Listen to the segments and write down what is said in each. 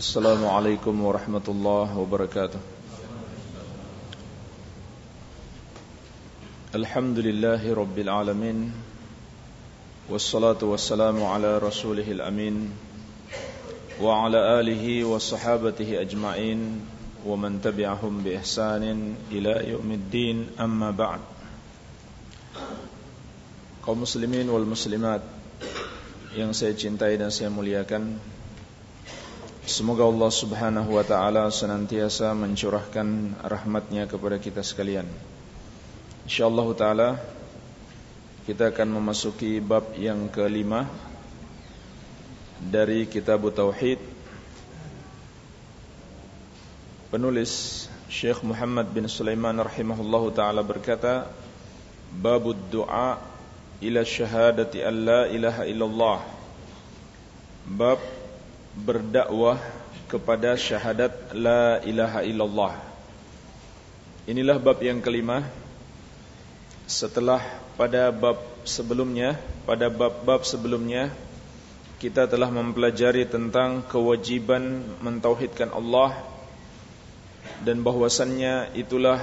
السلام عليكم ورحمة الله وبركاته. الحمد لله رب العالمين والصلاة والسلام على رسوله الأمين وعلى آله وصحابته أجمعين ومن تبعهم بإحسان إلى يوم الدين أما بعد. muslimin wal muslimat yang saya cintai dan saya muliakan Semoga Allah subhanahu wa ta'ala senantiasa mencurahkan rahmatnya kepada kita sekalian. InsyaAllah ta'ala Kita akan memasuki bab yang kelima Dari kitab Tauhid. Penulis Syekh Muhammad bin Sulaiman rahimahullahu ta'ala berkata Babud du'a ila syahadati an la ilaha illallah. Bab berdakwah kepada syahadat la ilaha illallah. Inilah bab yang kelima. Setelah pada bab sebelumnya pada bab-bab sebelumnya kita telah mempelajari tentang kewajiban mentauhidkan Allah dan bahwasannya itulah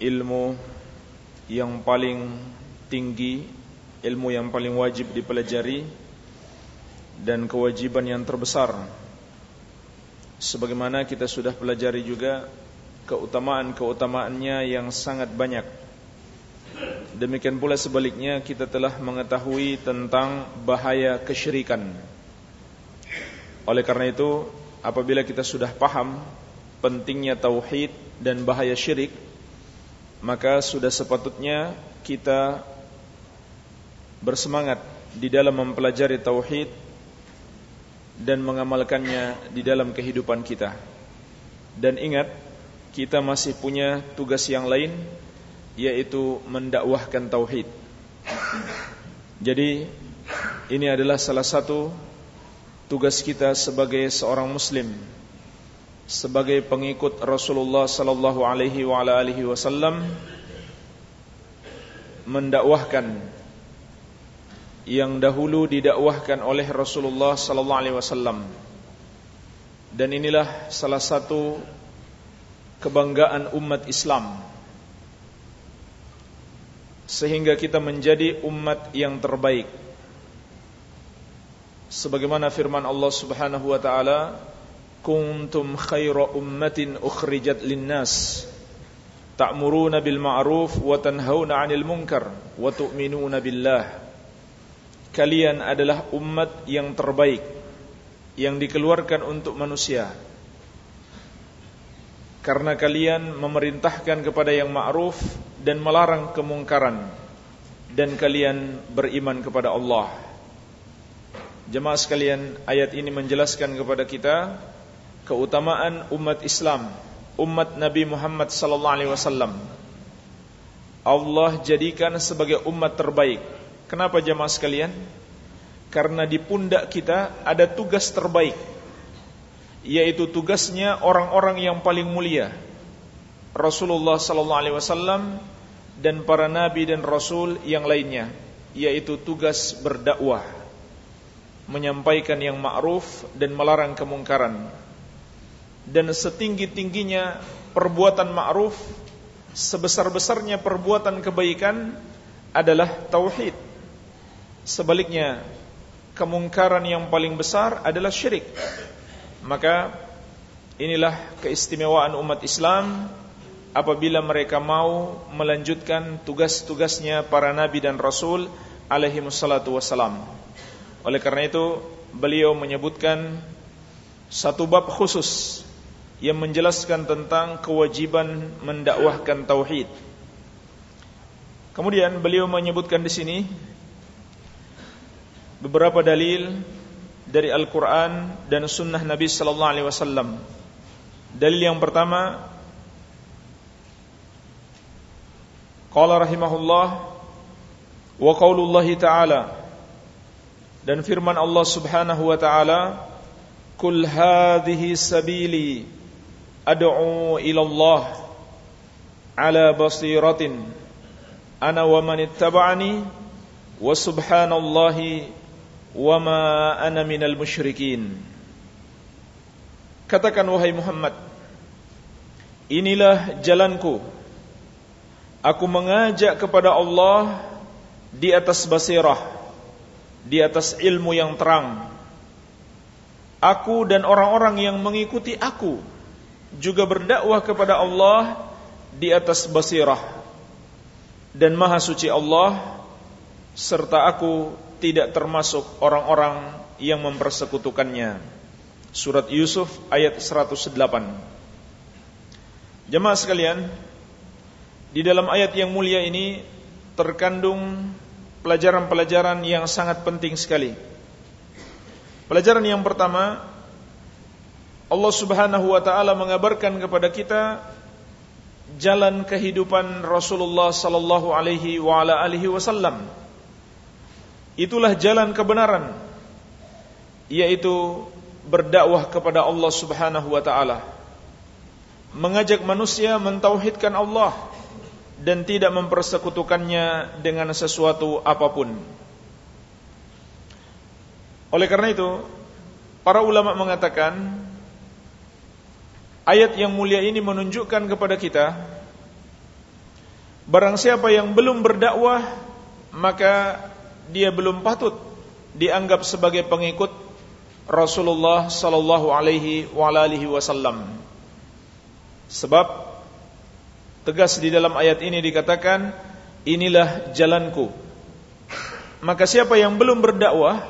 ilmu yang paling tinggi, ilmu yang paling wajib dipelajari dan kewajiban yang terbesar. Sebagaimana kita sudah pelajari juga keutamaan-keutamaannya yang sangat banyak. Demikian pula sebaliknya kita telah mengetahui tentang bahaya kesyirikan. Oleh karena itu, apabila kita sudah paham pentingnya tauhid dan bahaya syirik, maka sudah sepatutnya kita bersemangat di dalam mempelajari tauhid dan mengamalkannya di dalam kehidupan kita. Dan ingat, kita masih punya tugas yang lain yaitu mendakwahkan tauhid. Jadi, ini adalah salah satu tugas kita sebagai seorang muslim sebagai pengikut Rasulullah sallallahu alaihi wa alihi wasallam mendakwahkan yang dahulu didakwahkan oleh Rasulullah sallallahu alaihi wasallam. Dan inilah salah satu kebanggaan umat Islam. Sehingga kita menjadi umat yang terbaik. Sebagaimana firman Allah Subhanahu wa taala kuntum khaira ummatin ukhrijat linnas. Ta'muruna bil ma'ruf wa tanhauna 'anil munkar wa tu'minuna billah kalian adalah umat yang terbaik yang dikeluarkan untuk manusia karena kalian memerintahkan kepada yang ma'ruf dan melarang kemungkaran dan kalian beriman kepada Allah Jemaah sekalian, ayat ini menjelaskan kepada kita keutamaan umat Islam, umat Nabi Muhammad sallallahu alaihi wasallam. Allah jadikan sebagai umat terbaik. Kenapa jemaah sekalian? Karena di pundak kita ada tugas terbaik, yaitu tugasnya orang-orang yang paling mulia. Rasulullah sallallahu alaihi wasallam dan para nabi dan rasul yang lainnya, yaitu tugas berdakwah, menyampaikan yang ma'ruf dan melarang kemungkaran dan setinggi-tingginya perbuatan ma'ruf sebesar-besarnya perbuatan kebaikan adalah tauhid sebaliknya kemungkaran yang paling besar adalah syirik maka inilah keistimewaan umat Islam apabila mereka mau melanjutkan tugas-tugasnya para nabi dan rasul alaihi wassalatu wassalam oleh karena itu beliau menyebutkan satu bab khusus yang menjelaskan tentang kewajiban mendakwahkan tauhid. Kemudian beliau menyebutkan di sini beberapa dalil dari Al-Qur'an dan sunnah Nabi sallallahu alaihi wasallam. Dalil yang pertama Qala rahimahullah wa qaulullah ta'ala dan firman Allah Subhanahu wa ta'ala Kul hadhihi sabili ad'u ila Allah ala basiratin ana wa man ittaba'ani wa subhanallahi wa ma ana minal musyrikin. Katakan wahai Muhammad Inilah jalanku. Aku mengajak kepada Allah Di atas basirah Di atas ilmu yang terang. Aku dan orang-orang yang mengikuti aku Juga berdakwah kepada Allah Di atas basirah. Dan maha suci Allah Serta aku tidak termasuk orang-orang yang mempersekutukannya. Surat Yusuf ayat 108 Jemaah sekalian Di dalam ayat yang mulia ini Terkandung Pelajaran-pelajaran yang sangat penting sekali. Pelajaran yang pertama Allah subhanahu wa ta'ala mengabarkan kepada kita Jalan kehidupan Rasulullah sallallahu alaihi wa ala alihi wasallam Itulah jalan kebenaran Yaitu berdakwah kepada Allah Subhanahu wa taala. Mengajak manusia mentauhidkan Allah dan tidak mempersekutukannya dengan sesuatu apa pun. Oleh karena itu, para ulama mengatakan ayat yang mulia ini menunjukkan kepada kita barang siapa yang belum berdakwah maka dia belum patut dianggap sebagai pengikut Rasulullah sallallahu alaihi wa alihi wasallam. Sebab tegas di dalam ayat ini dikatakan inilah jalanku. Maka siapa yang belum berdakwah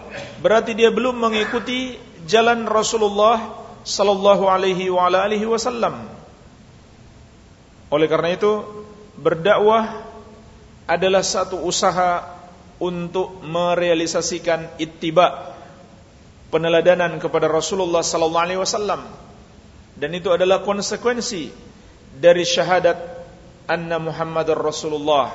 berarti dia belum mengikuti jalan Rasulullah sallallahu alaihi wa alihi wasallam. Oleh karena itu berdakwah adalah satu usaha untuk merealisasikan ittiba peneladanan kepada Rasulullah sallallahu alaihi wasallam dan itu adalah konsekuensi dari syahadat anna Muhammadar Rasulullah.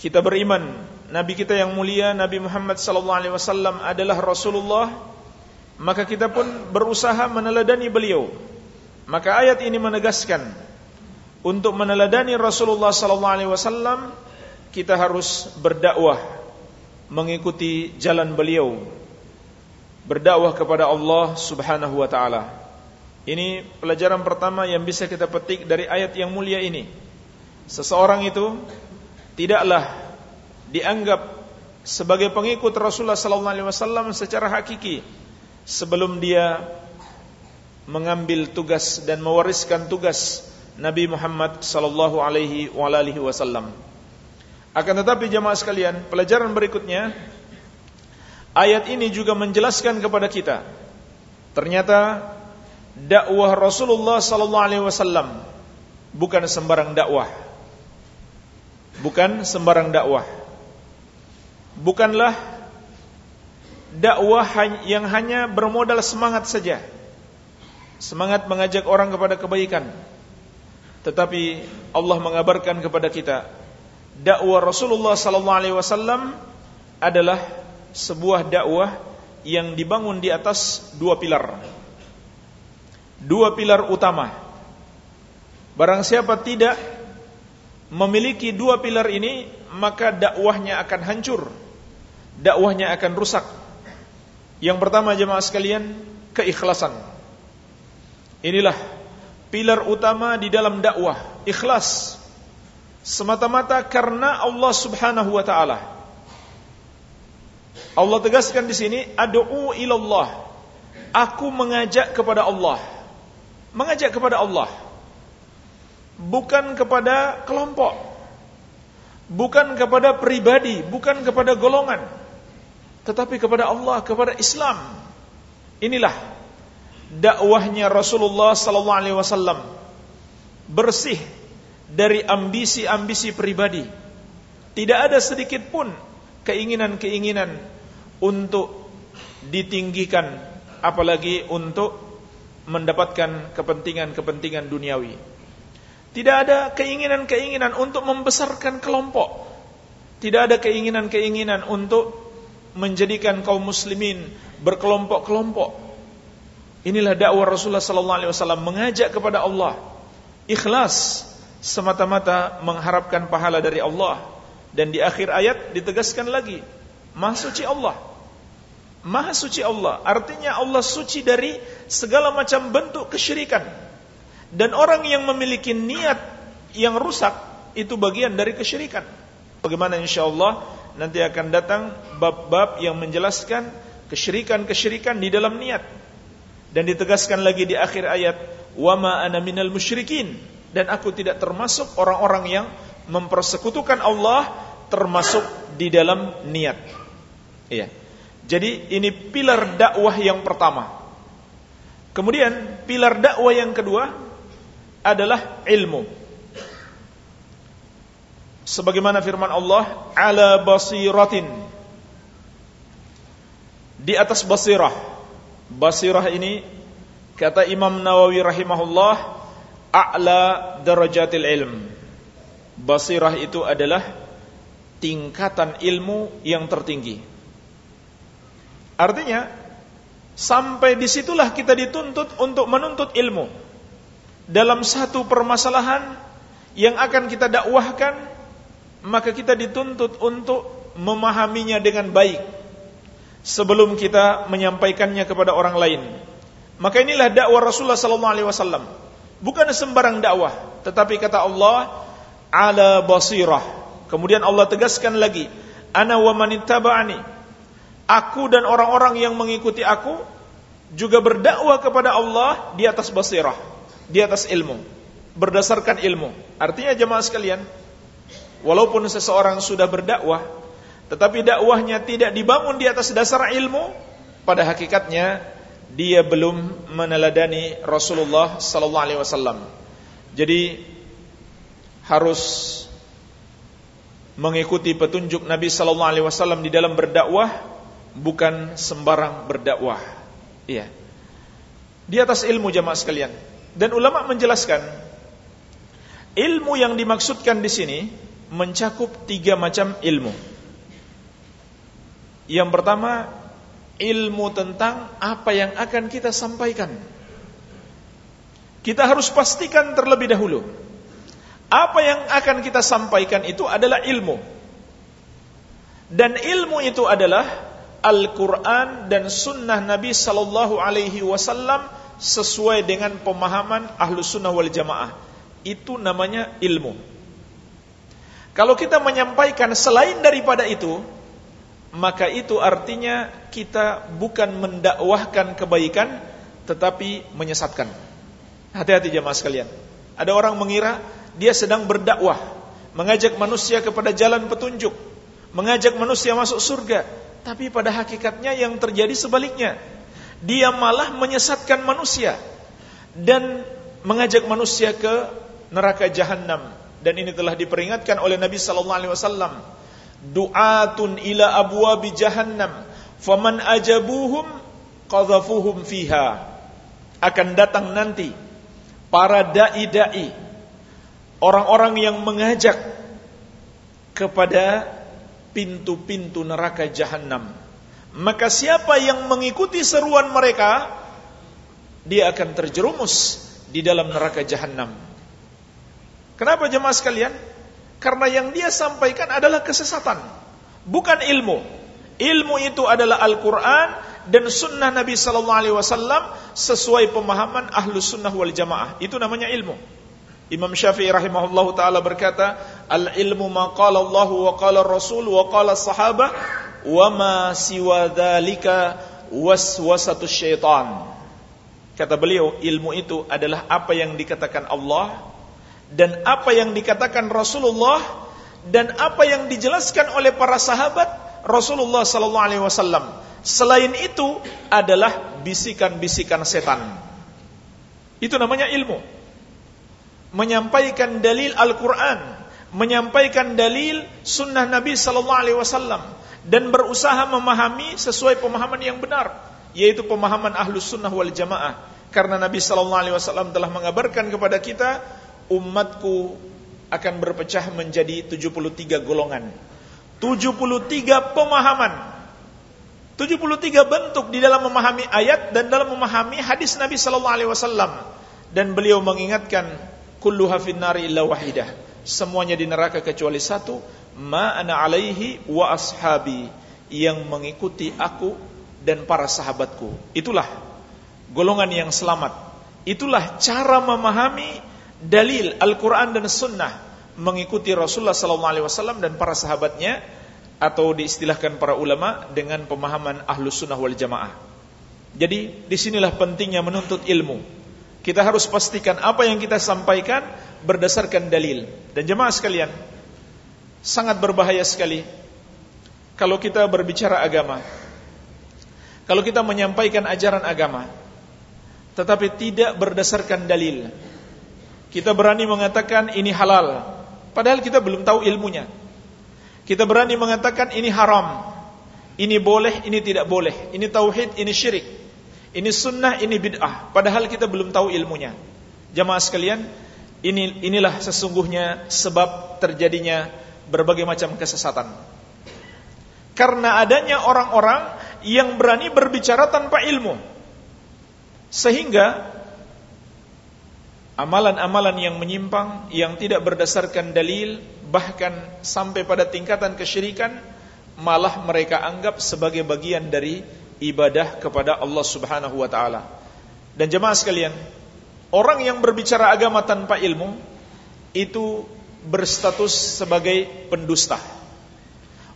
Kita beriman nabi kita yang mulia Nabi Muhammad sallallahu alaihi wasallam adalah Rasulullah, maka kita pun berusaha meneladani beliau. Maka ayat ini menegaskan untuk meneladani Rasulullah sallallahu alaihi wasallam kita harus berdakwah mengikuti jalan beliau berdakwah kepada Allah Subhanahu wa taala. Ini pelajaran pertama yang bisa kita petik dari ayat yang mulia ini. Seseorang itu tidaklah dianggap sebagai pengikut Rasulullah sallallahu alaihi wasallam secara hakiki sebelum dia mengambil tugas dan mewariskan tugas Nabi Muhammad sallallahu alaihi wasallam. Akan tetapi jemaah sekalian, pelajaran berikutnya Ayat ini juga menjelaskan kepada kita ternyata dakwah Rasulullah sallallahu alaihi wasallam bukan sembarang dakwah. Bukan sembarang dakwah. Bukanlah dakwah yang hanya bermodal semangat saja. Semangat mengajak orang kepada kebaikan. Tetapi Allah mengabarkan kepada kita dakwah Rasulullah sallallahu alaihi wasallam adalah sebuah dakwah yang dibangun di atas dua pilar. Dua pilar utama. Barang siapa tidak memiliki dua pilar ini, maka dakwahnya akan hancur. Dakwahnya akan rusak. Yang pertama jemaah sekalian, keikhlasan. Inilah pilar utama di dalam dakwah, ikhlas. Semata-mata karena Allah Subhanahu wa taala Allah tegaskan di sini, "Ad'u ilallah." Aku mengajak kepada Allah. Mengajak kepada Allah. Bukan kepada kelompok. Bukan kepada pribadi, bukan kepada golongan. Tetapi kepada Allah, kepada Islam. Inilah dakwahnya Rasulullah sallallahu alaihi wasallam. Bersih dari ambisi-ambisi pribadi. Tidak ada sedikit pun keinginan-keinginan untuk ditinggikan apalagi untuk mendapatkan kepentingan-kepentingan duniawi. Tidak ada keinginan-keinginan untuk membesarkan kelompok. Tidak ada keinginan-keinginan untuk menjadikan kaum muslimin berkelompok-kelompok. Inilah dakwah Rasulullah sallallahu alaihi wasallam mengajak kepada Allah. Ikhlas semata-mata mengharapkan pahala dari Allah dan di akhir ayat ditegaskan lagi Maha suci Allah. Maha suci Allah. Artinya Allah suci dari segala macam bentuk kesyirikan. Dan orang yang memiliki niat yang rusak itu bagian dari kesyirikan. Bagaimana insya Allah nanti akan datang bab-bab yang menjelaskan kesyirikan-kesyirikan di dalam niat. Dan ditegaskan lagi di akhir ayat, "Wama ana minal musyrikin." Dan aku tidak termasuk orang-orang yang mempersekutukan Allah termasuk di dalam niat. Iya. Jadi ini pilar dakwah yang pertama. Kemudian pilar dakwah yang kedua adalah ilmu. Sebagaimana firman Allah, ala basiratin. Di atas basirah. Basirah ini kata Imam Nawawi rahimahullah, a'la darajatil ilm. Basirah itu adalah tingkatan ilmu yang tertinggi. Artinya, sampai di situlah kita dituntut untuk menuntut ilmu. Dalam satu permasalahan yang akan kita dakwahkan, maka kita dituntut untuk memahaminya dengan baik sebelum kita menyampaikannya kepada orang lain. Maka inilah dakwah Rasulullah sallallahu alaihi wasallam. Bukan sembarang dakwah, tetapi kata Allah ala basirah. Kemudian Allah tegaskan lagi, ana wa manittaba'ani aku dan orang-orang yang mengikuti aku juga berdakwah kepada Allah di atas basirah, di atas ilmu, berdasarkan ilmu. Artinya jemaah sekalian, walaupun seseorang sudah berdakwah, tetapi dakwahnya tidak dibangun di atas dasar ilmu, pada hakikatnya dia belum meneladani Rasulullah sallallahu alaihi wasallam. Jadi harus mengikuti petunjuk Nabi sallallahu alaihi wasallam di dalam berdakwah bukan sembarang berdakwah. Iya. Di atas ilmu jamaah sekalian. Dan ulama menjelaskan ilmu yang dimaksudkan di sini mencakup tiga macam ilmu. Yang pertama, ilmu tentang apa yang akan kita sampaikan. Kita harus pastikan terlebih dahulu apa yang akan kita sampaikan itu adalah ilmu. Dan ilmu itu adalah Al-Quran dan Sunnah Nabi Sallallahu Alaihi Wasallam sesuai dengan pemahaman ahlu sunnah wal jamaah. Itu namanya ilmu. Kalau kita menyampaikan selain daripada itu, maka itu artinya kita bukan mendakwahkan kebaikan, tetapi menyesatkan. Hati-hati jamaah sekalian. Ada orang mengira dia sedang berdakwah, mengajak manusia kepada jalan petunjuk, mengajak manusia masuk surga, tapi pada hakikatnya yang terjadi sebaliknya. Dia malah menyesatkan manusia dan mengajak manusia ke neraka jahanam. Dan ini telah diperingatkan oleh Nabi sallallahu alaihi wasallam. Du'atun ila abwabi jahannam, faman ajabuhum qadhafuhum fiha. Akan datang nanti para dai-dai, orang-orang yang mengajak kepada pintu-pintu neraka jahanam. Maka siapa yang mengikuti seruan mereka, dia akan terjerumus di dalam neraka jahanam. Kenapa jemaah sekalian? Karena yang dia sampaikan adalah kesesatan, bukan ilmu. Ilmu itu adalah Al-Quran dan Sunnah Nabi Sallallahu Alaihi Wasallam sesuai pemahaman ahlu Sunnah wal Jamaah. Itu namanya ilmu. Imam Syafi'i rahimahullahu taala berkata, "Al-ilmu ma qala Allah wa qala Rasul wa qala sahabah wa ma siwa dzalika waswasatu syaitan." Kata beliau, ilmu itu adalah apa yang dikatakan Allah dan apa yang dikatakan Rasulullah dan apa yang dijelaskan oleh para sahabat Rasulullah sallallahu alaihi wasallam. Selain itu adalah bisikan-bisikan setan. Itu namanya ilmu menyampaikan dalil Al-Quran, menyampaikan dalil sunnah Nabi Sallallahu Alaihi Wasallam dan berusaha memahami sesuai pemahaman yang benar, yaitu pemahaman ahlus sunnah wal jamaah. Karena Nabi Sallallahu Alaihi Wasallam telah mengabarkan kepada kita, umatku akan berpecah menjadi 73 golongan. 73 pemahaman 73 bentuk di dalam memahami ayat dan dalam memahami hadis Nabi sallallahu alaihi wasallam dan beliau mengingatkan kulluha finnari illa wahidah. Semuanya di neraka kecuali satu, ma ana alaihi wa ashabi yang mengikuti aku dan para sahabatku. Itulah golongan yang selamat. Itulah cara memahami dalil Al-Quran dan Sunnah mengikuti Rasulullah SAW dan para sahabatnya atau diistilahkan para ulama dengan pemahaman ahlu sunnah wal jamaah. Jadi di sinilah pentingnya menuntut ilmu. Kita harus pastikan apa yang kita sampaikan berdasarkan dalil. Dan jemaah sekalian, sangat berbahaya sekali kalau kita berbicara agama. Kalau kita menyampaikan ajaran agama, tetapi tidak berdasarkan dalil. Kita berani mengatakan ini halal, padahal kita belum tahu ilmunya. Kita berani mengatakan ini haram, ini boleh, ini tidak boleh, ini tauhid, ini syirik, ini sunnah, ini bid'ah, padahal kita belum tahu ilmunya. Jamaah sekalian, ini inilah sesungguhnya sebab terjadinya berbagai macam kesesatan. Karena adanya orang-orang yang berani berbicara tanpa ilmu. Sehingga amalan-amalan yang menyimpang, yang tidak berdasarkan dalil, bahkan sampai pada tingkatan kesyirikan, malah mereka anggap sebagai bagian dari ibadah kepada Allah Subhanahu wa taala. Dan jemaah sekalian, orang yang berbicara agama tanpa ilmu itu berstatus sebagai pendusta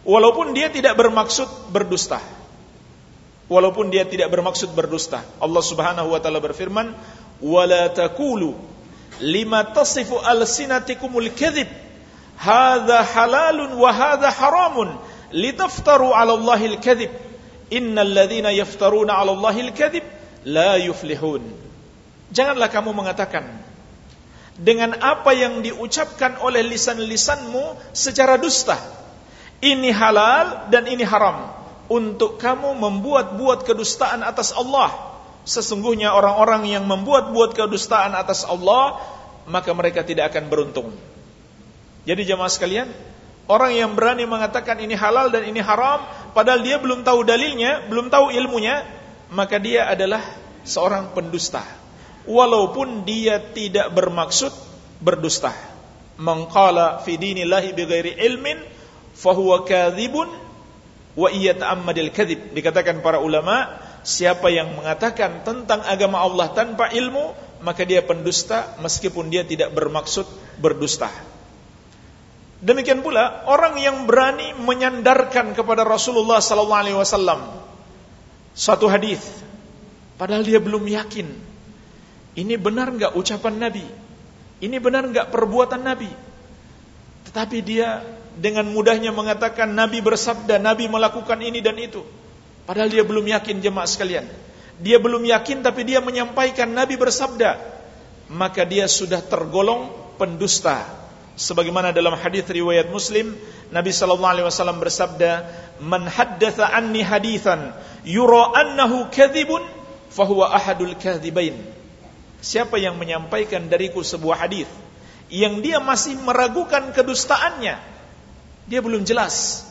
walaupun dia tidak bermaksud berdusta. Walaupun dia tidak bermaksud berdusta. Allah Subhanahu wa taala berfirman, "Wala taqulu lima tasifu alsinatikumul kadhib hadza halalun wa hadza haramun litaftaru 'ala Allahil kadhib. Innal ladzina yaftaruna 'ala Allahil kadhib la yuflihun." Janganlah kamu mengatakan dengan apa yang diucapkan oleh lisan-lisanmu secara dusta ini halal dan ini haram untuk kamu membuat-buat kedustaan atas Allah. Sesungguhnya orang-orang yang membuat-buat kedustaan atas Allah, maka mereka tidak akan beruntung. Jadi jemaah sekalian, orang yang berani mengatakan ini halal dan ini haram, padahal dia belum tahu dalilnya, belum tahu ilmunya, maka dia adalah seorang pendusta. Walaupun dia tidak bermaksud berdusta. Mengqala fi dinillahi bighairi ilmin fahuwa kadzibun wa iya ta'ammadil kadzib. Dikatakan para ulama, siapa yang mengatakan tentang agama Allah tanpa ilmu, maka dia pendusta meskipun dia tidak bermaksud berdusta. Demikian pula orang yang berani menyandarkan kepada Rasulullah sallallahu alaihi wasallam suatu hadis padahal dia belum yakin ini benar enggak ucapan Nabi? Ini benar enggak perbuatan Nabi? Tetapi dia dengan mudahnya mengatakan Nabi bersabda, Nabi melakukan ini dan itu. Padahal dia belum yakin jemaah sekalian. Dia belum yakin tapi dia menyampaikan Nabi bersabda. Maka dia sudah tergolong pendusta. Sebagaimana dalam hadis riwayat Muslim, Nabi sallallahu alaihi wasallam bersabda, "Man haddatsa anni haditsan yura annahu kadzibun, fahuwa ahadul kadzibain." Siapa yang menyampaikan dariku sebuah hadis yang dia masih meragukan kedustaannya, dia belum jelas.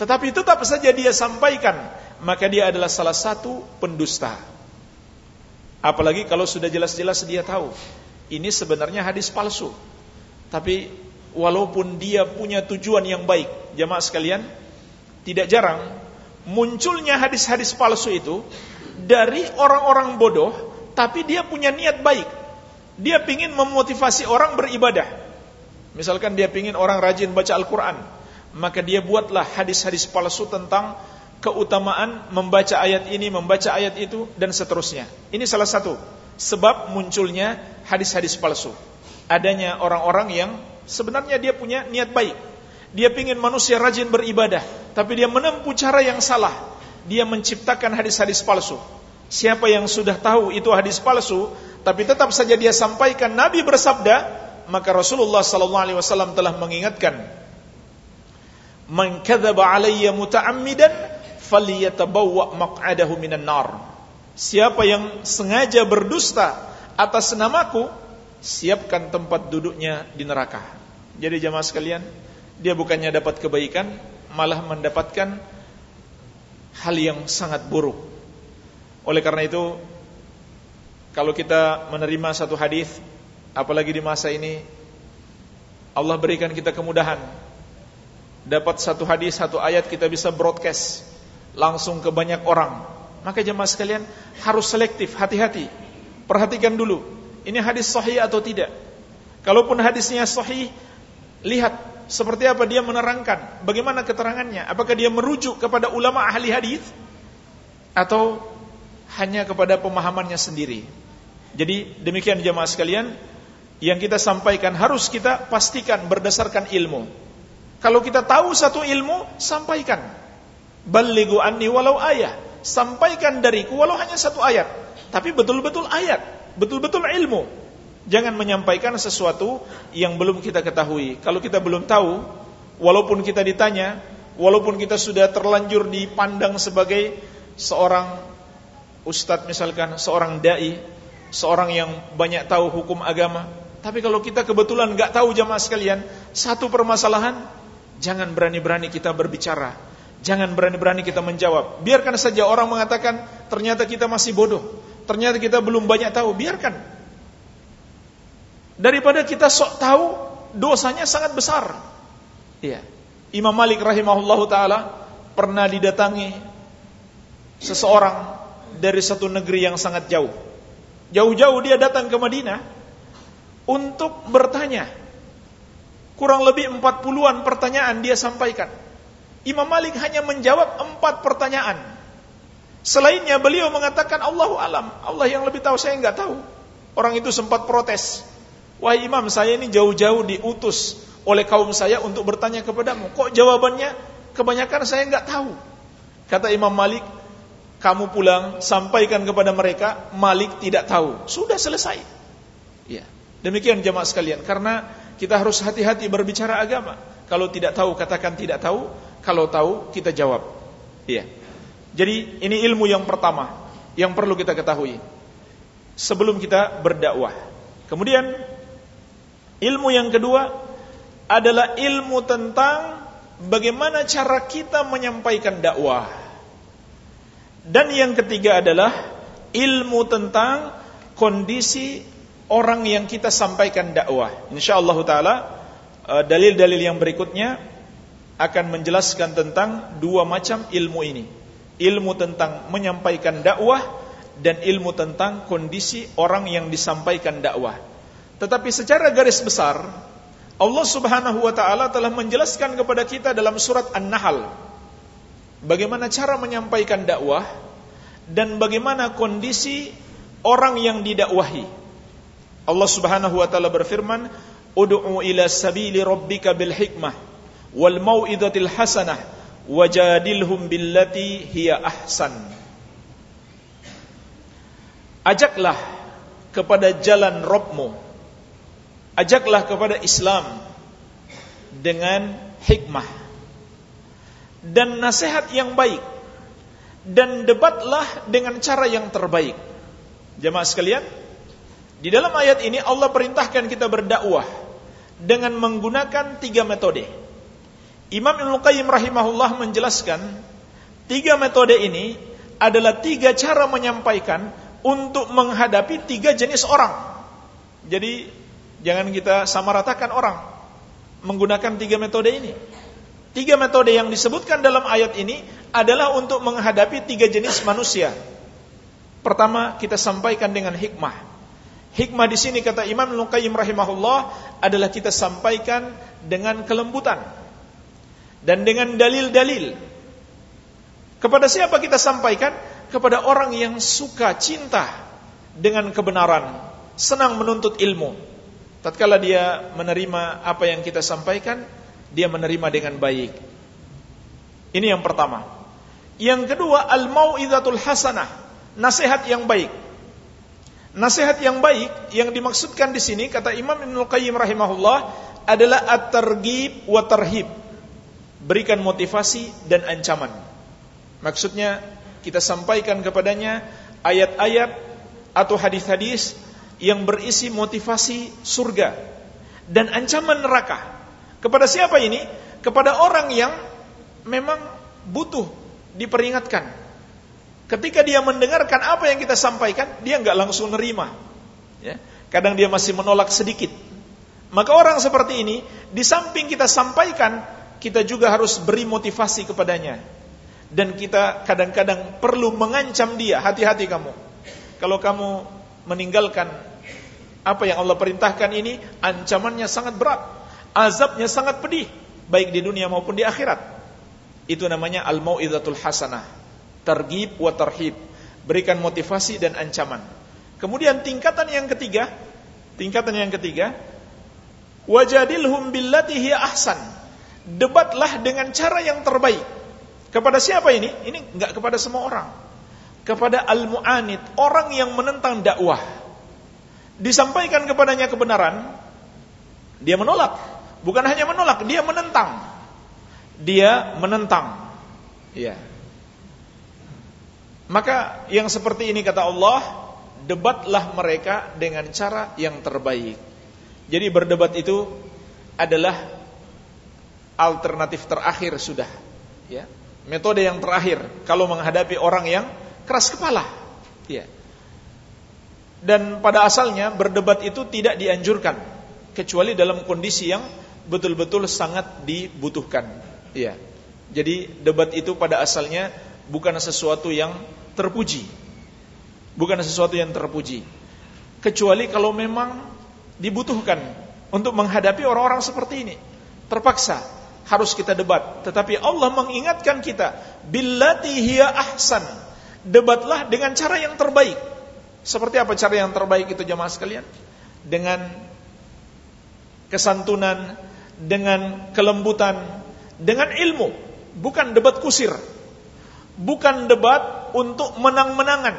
Tetapi tetap saja dia sampaikan, maka dia adalah salah satu pendusta. Apalagi kalau sudah jelas-jelas dia tahu ini sebenarnya hadis palsu. Tapi walaupun dia punya tujuan yang baik, jamaah sekalian, tidak jarang munculnya hadis-hadis palsu itu dari orang-orang bodoh, tapi dia punya niat baik. Dia ingin memotivasi orang beribadah. Misalkan dia ingin orang rajin baca Al-Quran maka dia buatlah hadis-hadis palsu tentang keutamaan membaca ayat ini, membaca ayat itu dan seterusnya. Ini salah satu sebab munculnya hadis-hadis palsu. Adanya orang-orang yang sebenarnya dia punya niat baik. Dia ingin manusia rajin beribadah, tapi dia menempuh cara yang salah. Dia menciptakan hadis-hadis palsu. Siapa yang sudah tahu itu hadis palsu, tapi tetap saja dia sampaikan Nabi bersabda, maka Rasulullah wasallam telah mengingatkan man kadzaba alayya muta'ammidan falyatabawwa maq'adahu minan nar. Siapa yang sengaja berdusta atas namaku siapkan tempat duduknya di neraka. Jadi jamaah sekalian dia bukannya dapat kebaikan malah mendapatkan hal yang sangat buruk. Oleh karena itu kalau kita menerima satu hadis apalagi di masa ini Allah berikan kita kemudahan. Dapat satu hadis, satu ayat kita bisa broadcast langsung ke banyak orang. Maka jemaah sekalian harus selektif, hati-hati. Perhatikan dulu, ini hadis sahih atau tidak. Kalaupun hadisnya sahih, lihat seperti apa dia menerangkan, bagaimana keterangannya. Apakah dia merujuk kepada ulama ahli hadis atau hanya kepada pemahamannya sendiri. Jadi demikian jemaah sekalian, yang kita sampaikan harus kita pastikan berdasarkan ilmu. Kalau kita tahu satu ilmu, sampaikan. Balighu anni walau ayat. Sampaikan dariku walau hanya satu ayat. Tapi betul-betul ayat, betul-betul ilmu. Jangan menyampaikan sesuatu yang belum kita ketahui. Kalau kita belum tahu, walaupun kita ditanya, walaupun kita sudah terlanjur dipandang sebagai seorang ustadz misalkan, seorang dai, seorang yang banyak tahu hukum agama, tapi kalau kita kebetulan nggak tahu jamaah sekalian, satu permasalahan, jangan berani-berani kita berbicara. Jangan berani-berani kita menjawab. Biarkan saja orang mengatakan ternyata kita masih bodoh. Ternyata kita belum banyak tahu. Biarkan. Daripada kita sok tahu, dosanya sangat besar. Iya. Imam Malik rahimahullahu taala pernah didatangi seseorang dari satu negeri yang sangat jauh. Jauh-jauh dia datang ke Madinah untuk bertanya. Kurang lebih empat puluhan pertanyaan dia sampaikan. Imam Malik hanya menjawab empat pertanyaan. Selainnya beliau mengatakan Allahu alam, Allah yang lebih tahu saya nggak tahu. Orang itu sempat protes. Wahai imam, saya ini jauh-jauh diutus oleh kaum saya untuk bertanya kepadamu. Kok jawabannya kebanyakan saya nggak tahu? Kata Imam Malik, kamu pulang sampaikan kepada mereka Malik tidak tahu. Sudah selesai. Ya. Demikian jemaah sekalian, karena kita harus hati-hati berbicara agama. Kalau tidak tahu katakan tidak tahu, kalau tahu kita jawab. Iya. Jadi ini ilmu yang pertama yang perlu kita ketahui sebelum kita berdakwah. Kemudian ilmu yang kedua adalah ilmu tentang bagaimana cara kita menyampaikan dakwah. Dan yang ketiga adalah ilmu tentang kondisi orang yang kita sampaikan dakwah. Insyaallah taala eh, dalil-dalil yang berikutnya akan menjelaskan tentang dua macam ilmu ini. Ilmu tentang menyampaikan dakwah dan ilmu tentang kondisi orang yang disampaikan dakwah. Tetapi secara garis besar Allah Subhanahu wa taala telah menjelaskan kepada kita dalam surat An-Nahl bagaimana cara menyampaikan dakwah dan bagaimana kondisi orang yang didakwahi. Allah Subhanahu wa taala berfirman, "Ud'u ila sabili rabbika bil hikmah wal mau'izatil hasanah wajadilhum billati hiya ahsan." Ajaklah kepada jalan Rabbmu. Ajaklah kepada Islam dengan hikmah dan nasihat yang baik dan debatlah dengan cara yang terbaik. Jemaah sekalian, di dalam ayat ini Allah perintahkan kita berdakwah dengan menggunakan tiga metode. Imam Ibnu Qayyim rahimahullah menjelaskan tiga metode ini adalah tiga cara menyampaikan untuk menghadapi tiga jenis orang. Jadi jangan kita samaratakan orang menggunakan tiga metode ini. Tiga metode yang disebutkan dalam ayat ini adalah untuk menghadapi tiga jenis manusia. Pertama, kita sampaikan dengan hikmah. Hikmah di sini kata Imam Al-Qayyim rahimahullah adalah kita sampaikan dengan kelembutan dan dengan dalil-dalil. Kepada siapa kita sampaikan? Kepada orang yang suka cinta dengan kebenaran, senang menuntut ilmu. Tatkala dia menerima apa yang kita sampaikan, dia menerima dengan baik. Ini yang pertama. Yang kedua, al-mau'izatul hasanah, nasihat yang baik. Nasihat yang baik yang dimaksudkan di sini kata Imam Ibnu Qayyim rahimahullah adalah at-targhib wa tarhib. Berikan motivasi dan ancaman. Maksudnya kita sampaikan kepadanya ayat-ayat atau hadis-hadis yang berisi motivasi surga dan ancaman neraka. Kepada siapa ini? Kepada orang yang memang butuh diperingatkan Ketika dia mendengarkan apa yang kita sampaikan, dia nggak langsung nerima. Ya. Kadang dia masih menolak sedikit. Maka orang seperti ini, di samping kita sampaikan, kita juga harus beri motivasi kepadanya. Dan kita kadang-kadang perlu mengancam dia, hati-hati kamu. Kalau kamu meninggalkan apa yang Allah perintahkan ini, ancamannya sangat berat. Azabnya sangat pedih, baik di dunia maupun di akhirat. Itu namanya al-mau'izatul hasanah. Tergib wa terhib. Berikan motivasi dan ancaman. Kemudian tingkatan yang ketiga, tingkatan yang ketiga, wajadilhum billati hiya ahsan. Debatlah dengan cara yang terbaik. Kepada siapa ini? Ini enggak kepada semua orang. Kepada al-mu'anid, orang yang menentang dakwah. Disampaikan kepadanya kebenaran, dia menolak. Bukan hanya menolak, dia menentang. Dia menentang. Ya. Maka yang seperti ini kata Allah, debatlah mereka dengan cara yang terbaik. Jadi berdebat itu adalah alternatif terakhir sudah, ya metode yang terakhir kalau menghadapi orang yang keras kepala. Ya. Dan pada asalnya berdebat itu tidak dianjurkan kecuali dalam kondisi yang betul-betul sangat dibutuhkan. Ya. Jadi debat itu pada asalnya bukan sesuatu yang terpuji. Bukan sesuatu yang terpuji. Kecuali kalau memang dibutuhkan untuk menghadapi orang-orang seperti ini. Terpaksa harus kita debat. Tetapi Allah mengingatkan kita, billati hiya ahsan. Debatlah dengan cara yang terbaik. Seperti apa cara yang terbaik itu jemaah sekalian? Dengan kesantunan, dengan kelembutan, dengan ilmu. Bukan debat kusir. Bukan debat untuk menang-menangan.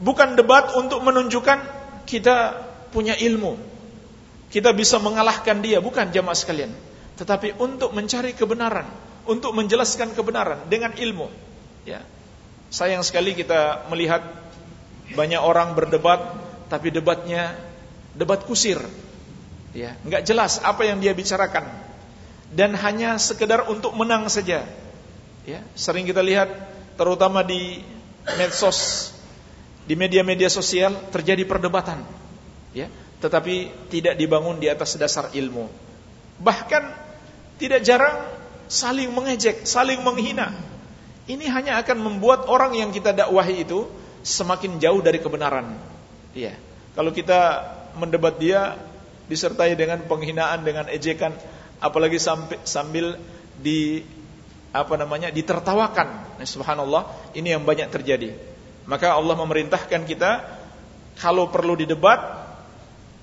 Bukan debat untuk menunjukkan kita punya ilmu. Kita bisa mengalahkan dia, bukan jemaah sekalian tetapi untuk mencari kebenaran, untuk menjelaskan kebenaran dengan ilmu. Ya. Sayang sekali kita melihat banyak orang berdebat tapi debatnya debat kusir. Ya, enggak jelas apa yang dia bicarakan dan hanya sekedar untuk menang saja. Ya, sering kita lihat terutama di medsos di media-media sosial terjadi perdebatan. Ya, tetapi tidak dibangun di atas dasar ilmu. Bahkan tidak jarang saling mengejek, saling menghina. Ini hanya akan membuat orang yang kita dakwahi itu semakin jauh dari kebenaran. Iya. Kalau kita mendebat dia disertai dengan penghinaan, dengan ejekan, apalagi sampai sambil di apa namanya ditertawakan. Nah, subhanallah, ini yang banyak terjadi. Maka Allah memerintahkan kita kalau perlu didebat,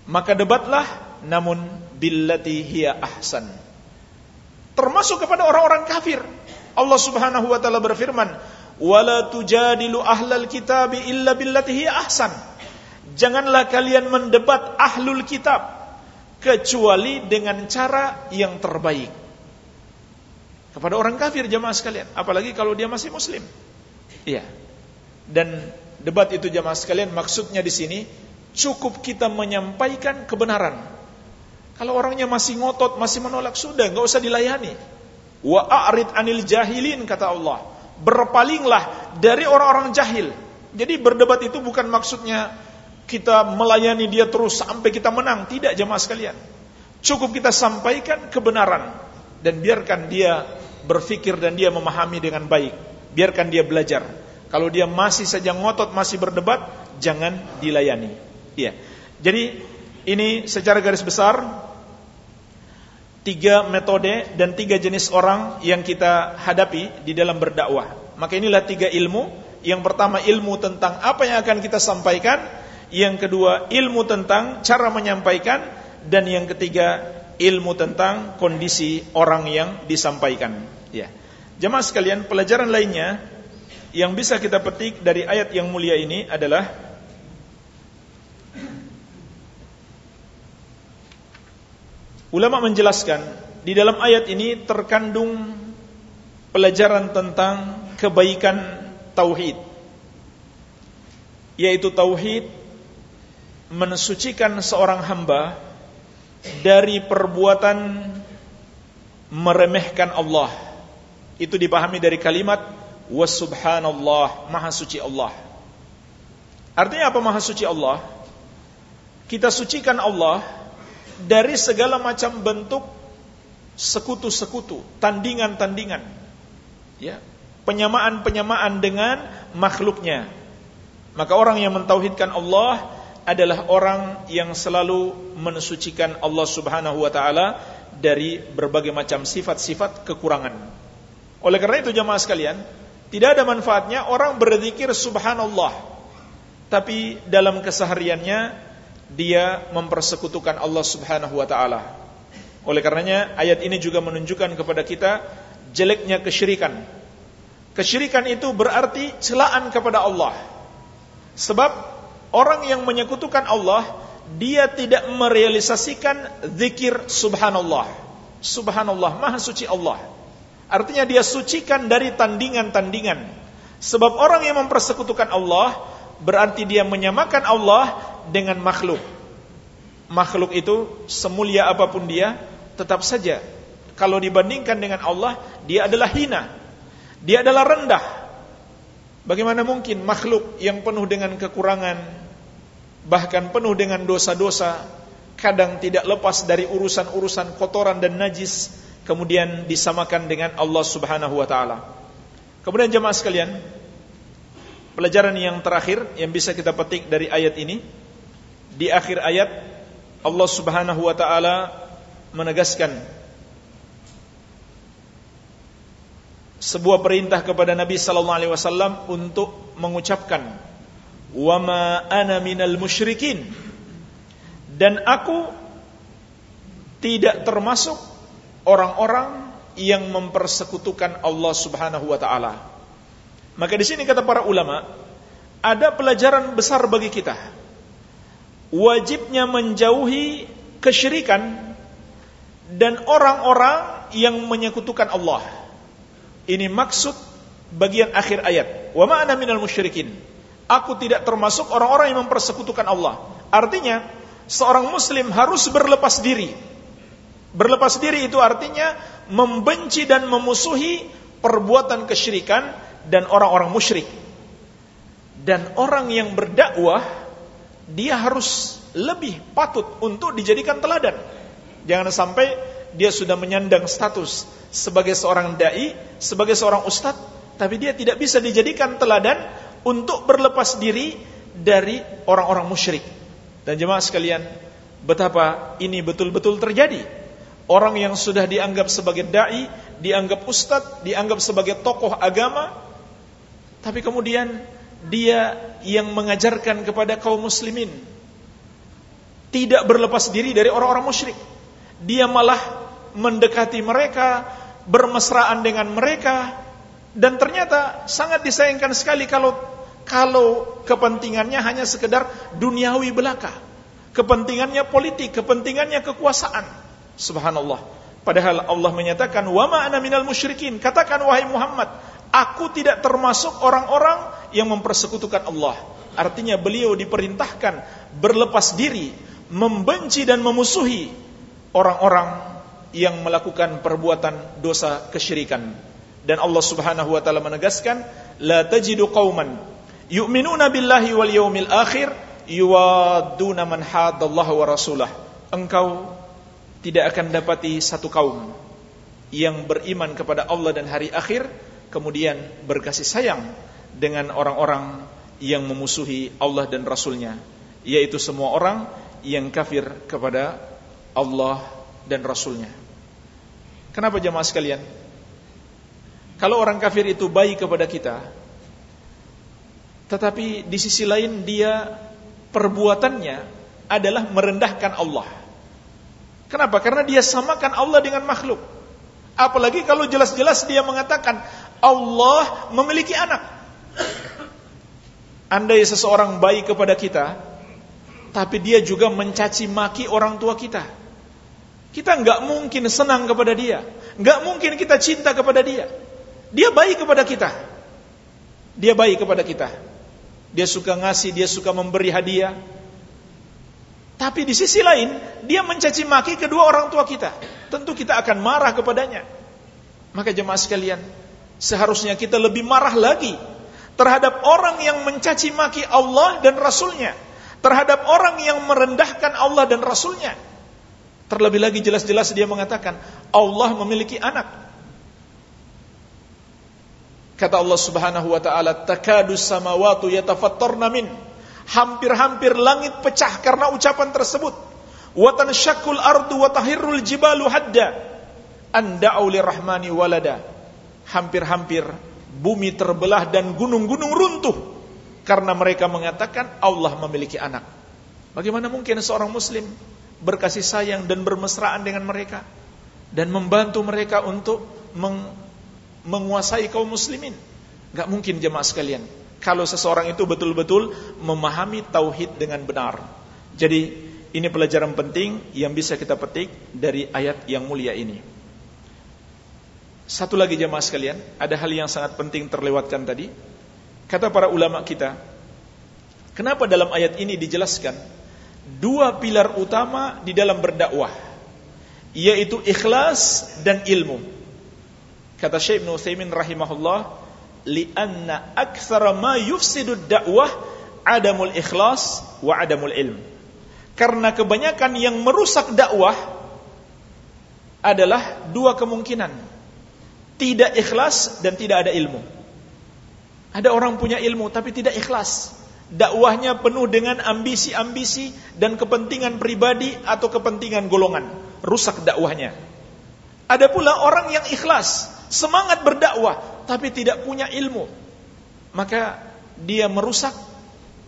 maka debatlah namun billati hiya ahsan termasuk kepada orang-orang kafir. Allah Subhanahu wa taala berfirman, "Wala tujadilu ahlal kitabi illa billati ahsan." Janganlah kalian mendebat ahlul kitab kecuali dengan cara yang terbaik. Kepada orang kafir jemaah sekalian, apalagi kalau dia masih muslim. Iya. Dan debat itu jemaah sekalian maksudnya di sini cukup kita menyampaikan kebenaran kalau orangnya masih ngotot, masih menolak, sudah nggak usah dilayani. Wa a'rid anil jahilin kata Allah. Berpalinglah dari orang-orang jahil. Jadi berdebat itu bukan maksudnya kita melayani dia terus sampai kita menang, tidak jemaah sekalian. Cukup kita sampaikan kebenaran dan biarkan dia berfikir dan dia memahami dengan baik. Biarkan dia belajar. Kalau dia masih saja ngotot, masih berdebat, jangan dilayani. Iya. Jadi ini secara garis besar tiga metode dan tiga jenis orang yang kita hadapi di dalam berdakwah. Maka inilah tiga ilmu. Yang pertama ilmu tentang apa yang akan kita sampaikan, yang kedua ilmu tentang cara menyampaikan, dan yang ketiga ilmu tentang kondisi orang yang disampaikan. Ya. Jemaah sekalian, pelajaran lainnya yang bisa kita petik dari ayat yang mulia ini adalah Ulama menjelaskan di dalam ayat ini terkandung pelajaran tentang kebaikan tauhid. Yaitu tauhid mensucikan seorang hamba dari perbuatan meremehkan Allah. Itu dipahami dari kalimat wasubhanallah maha suci Allah. Artinya apa maha suci Allah? Kita sucikan Allah dari segala macam bentuk sekutu-sekutu, tandingan-tandingan. Ya. penyamaan-penyamaan dengan makhluknya. Maka orang yang mentauhidkan Allah adalah orang yang selalu mensucikan Allah Subhanahu wa taala dari berbagai macam sifat-sifat kekurangan. Oleh karena itu jemaah sekalian, tidak ada manfaatnya orang berzikir subhanallah tapi dalam kesehariannya dia mempersekutukan Allah Subhanahu wa taala. Oleh karenanya ayat ini juga menunjukkan kepada kita jeleknya kesyirikan. Kesyirikan itu berarti celaan kepada Allah. Sebab orang yang menyekutukan Allah, dia tidak merealisasikan zikir subhanallah. Subhanallah, maha suci Allah. Artinya dia sucikan dari tandingan-tandingan. Sebab orang yang mempersekutukan Allah, berarti dia menyamakan Allah dengan makhluk. Makhluk itu semulia apa pun dia, tetap saja kalau dibandingkan dengan Allah, dia adalah hina. Dia adalah rendah. Bagaimana mungkin makhluk yang penuh dengan kekurangan, bahkan penuh dengan dosa-dosa, kadang tidak lepas dari urusan-urusan kotoran dan najis, kemudian disamakan dengan Allah Subhanahu wa taala. Kemudian jemaah sekalian, Pelajaran yang terakhir yang bisa kita petik dari ayat ini di akhir ayat Allah Subhanahu wa taala menegaskan sebuah perintah kepada Nabi sallallahu alaihi wasallam untuk mengucapkan wa ma ana minal musyrikin dan aku tidak termasuk orang-orang yang mempersekutukan Allah Subhanahu wa taala maka di sini kata para ulama, ada pelajaran besar bagi kita. Wajibnya menjauhi kesyirikan dan orang-orang yang menyekutukan Allah. Ini maksud bagian akhir ayat. Wa ma'ana minal musyrikin. Aku tidak termasuk orang-orang yang mempersekutukan Allah. Artinya, seorang muslim harus berlepas diri. Berlepas diri itu artinya membenci dan memusuhi perbuatan kesyirikan dan orang-orang musyrik. Dan orang yang berdakwah dia harus lebih patut untuk dijadikan teladan. Jangan sampai dia sudah menyandang status sebagai seorang dai, sebagai seorang ustadz, tapi dia tidak bisa dijadikan teladan untuk berlepas diri dari orang-orang musyrik. Dan jemaah sekalian, betapa ini betul-betul terjadi. Orang yang sudah dianggap sebagai dai, dianggap ustadz, dianggap sebagai tokoh agama, tapi kemudian dia yang mengajarkan kepada kaum muslimin tidak berlepas diri dari orang-orang musyrik. Dia malah mendekati mereka, bermesraan dengan mereka dan ternyata sangat disayangkan sekali kalau kalau kepentingannya hanya sekedar duniawi belaka. Kepentingannya politik, kepentingannya kekuasaan. Subhanallah. Padahal Allah menyatakan, "Wa ma ana minal musyrikin." Katakan wahai Muhammad, Aku tidak termasuk orang-orang yang mempersekutukan Allah. Artinya beliau diperintahkan berlepas diri, membenci dan memusuhi orang-orang yang melakukan perbuatan dosa kesyirikan. Dan Allah Subhanahu wa taala menegaskan, la tajidu qauman yu'minuna billahi wal yawmil akhir yuwadduna man haddallaha wa rasulah. Engkau tidak akan dapati satu kaum yang beriman kepada Allah dan hari akhir kemudian berkasih sayang dengan orang-orang yang memusuhi Allah dan Rasulnya yaitu semua orang yang kafir kepada Allah dan Rasulnya kenapa jemaah sekalian kalau orang kafir itu baik kepada kita tetapi di sisi lain dia perbuatannya adalah merendahkan Allah kenapa? karena dia samakan Allah dengan makhluk apalagi kalau jelas-jelas dia mengatakan Allah memiliki anak. Andai seseorang baik kepada kita, tapi dia juga mencaci maki orang tua kita. Kita nggak mungkin senang kepada dia, nggak mungkin kita cinta kepada dia. Dia baik kepada kita, dia baik kepada kita. Dia suka ngasih, dia suka memberi hadiah. Tapi di sisi lain, dia mencaci maki kedua orang tua kita. Tentu kita akan marah kepadanya. Maka jemaah sekalian, Seharusnya kita lebih marah lagi terhadap orang yang mencaci maki Allah dan Rasulnya. Terhadap orang yang merendahkan Allah dan Rasulnya. Terlebih lagi jelas-jelas dia mengatakan Allah memiliki anak. Kata Allah Subhanahu wa taala, "Takadu samawati yatafattarna min." Hampir-hampir langit pecah karena ucapan tersebut. Wa tanshaqqul ardu wa tahirrul jibalu hadda. Anda'u lirrahmani walada. Hampir-hampir bumi terbelah dan gunung-gunung runtuh karena mereka mengatakan Allah memiliki anak. Bagaimana mungkin seorang muslim berkasih sayang dan bermesraan dengan mereka dan membantu mereka untuk meng menguasai kaum muslimin? Gak mungkin jemaah sekalian. Kalau seseorang itu betul-betul memahami tauhid dengan benar. Jadi ini pelajaran penting yang bisa kita petik dari ayat yang mulia ini. Satu lagi jemaah sekalian, ada hal yang sangat penting terlewatkan tadi. Kata para ulama kita, kenapa dalam ayat ini dijelaskan dua pilar utama di dalam berdakwah, yaitu ikhlas dan ilmu. Kata Syekh Ibn Uthaymin rahimahullah, li'anna akthara ma yufsidu dakwah adamul ikhlas wa adamul ilm. Karena kebanyakan yang merusak dakwah adalah dua kemungkinan tidak ikhlas dan tidak ada ilmu. Ada orang punya ilmu tapi tidak ikhlas. Dakwahnya penuh dengan ambisi-ambisi dan kepentingan pribadi atau kepentingan golongan. Rusak dakwahnya. Ada pula orang yang ikhlas, semangat berdakwah tapi tidak punya ilmu. Maka dia merusak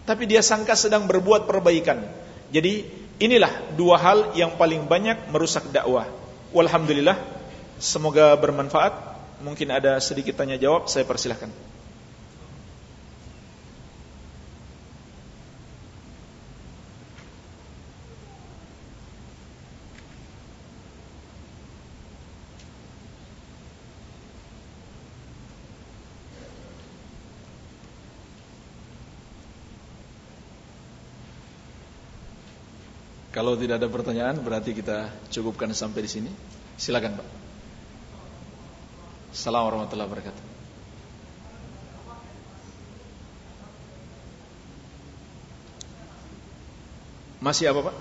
tapi dia sangka sedang berbuat perbaikan. Jadi inilah dua hal yang paling banyak merusak dakwah. Walhamdulillah semoga bermanfaat. Mungkin ada sedikit tanya jawab, saya persilahkan. Kalau tidak ada pertanyaan berarti kita cukupkan sampai di sini. Silakan, Pak. Assalamualaikum warahmatullahi wabarakatuh. Masih apa Pak?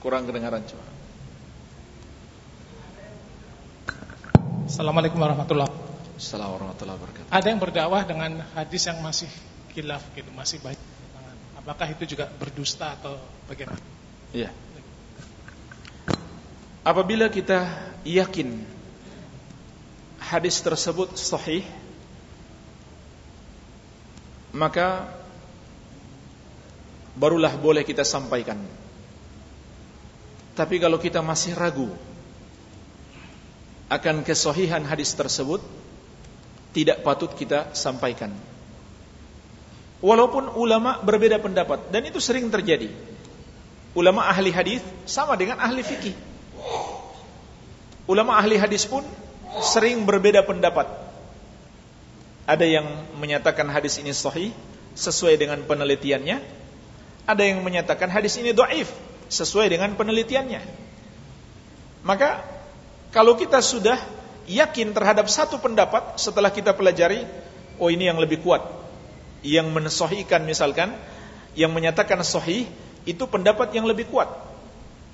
Kurang kedengaran coba. Assalamualaikum warahmatullahi wabarakatuh. Assalamualaikum warahmatullahi wabarakatuh. Ada yang berdakwah dengan hadis yang masih kilaf gitu, masih baik. Apakah itu juga berdusta atau bagaimana? Iya. Apabila kita yakin hadis tersebut sahih maka barulah boleh kita sampaikan. Tapi kalau kita masih ragu akan kesahihan hadis tersebut tidak patut kita sampaikan. Walaupun ulama berbeda pendapat dan itu sering terjadi. Ulama ahli hadis sama dengan ahli fikih. Ulama ahli hadis pun sering berbeda pendapat. Ada yang menyatakan hadis ini sahih sesuai dengan penelitiannya. Ada yang menyatakan hadis ini doif sesuai dengan penelitiannya. Maka kalau kita sudah yakin terhadap satu pendapat setelah kita pelajari, oh ini yang lebih kuat. Yang mensohikan misalkan, yang menyatakan sahih itu pendapat yang lebih kuat.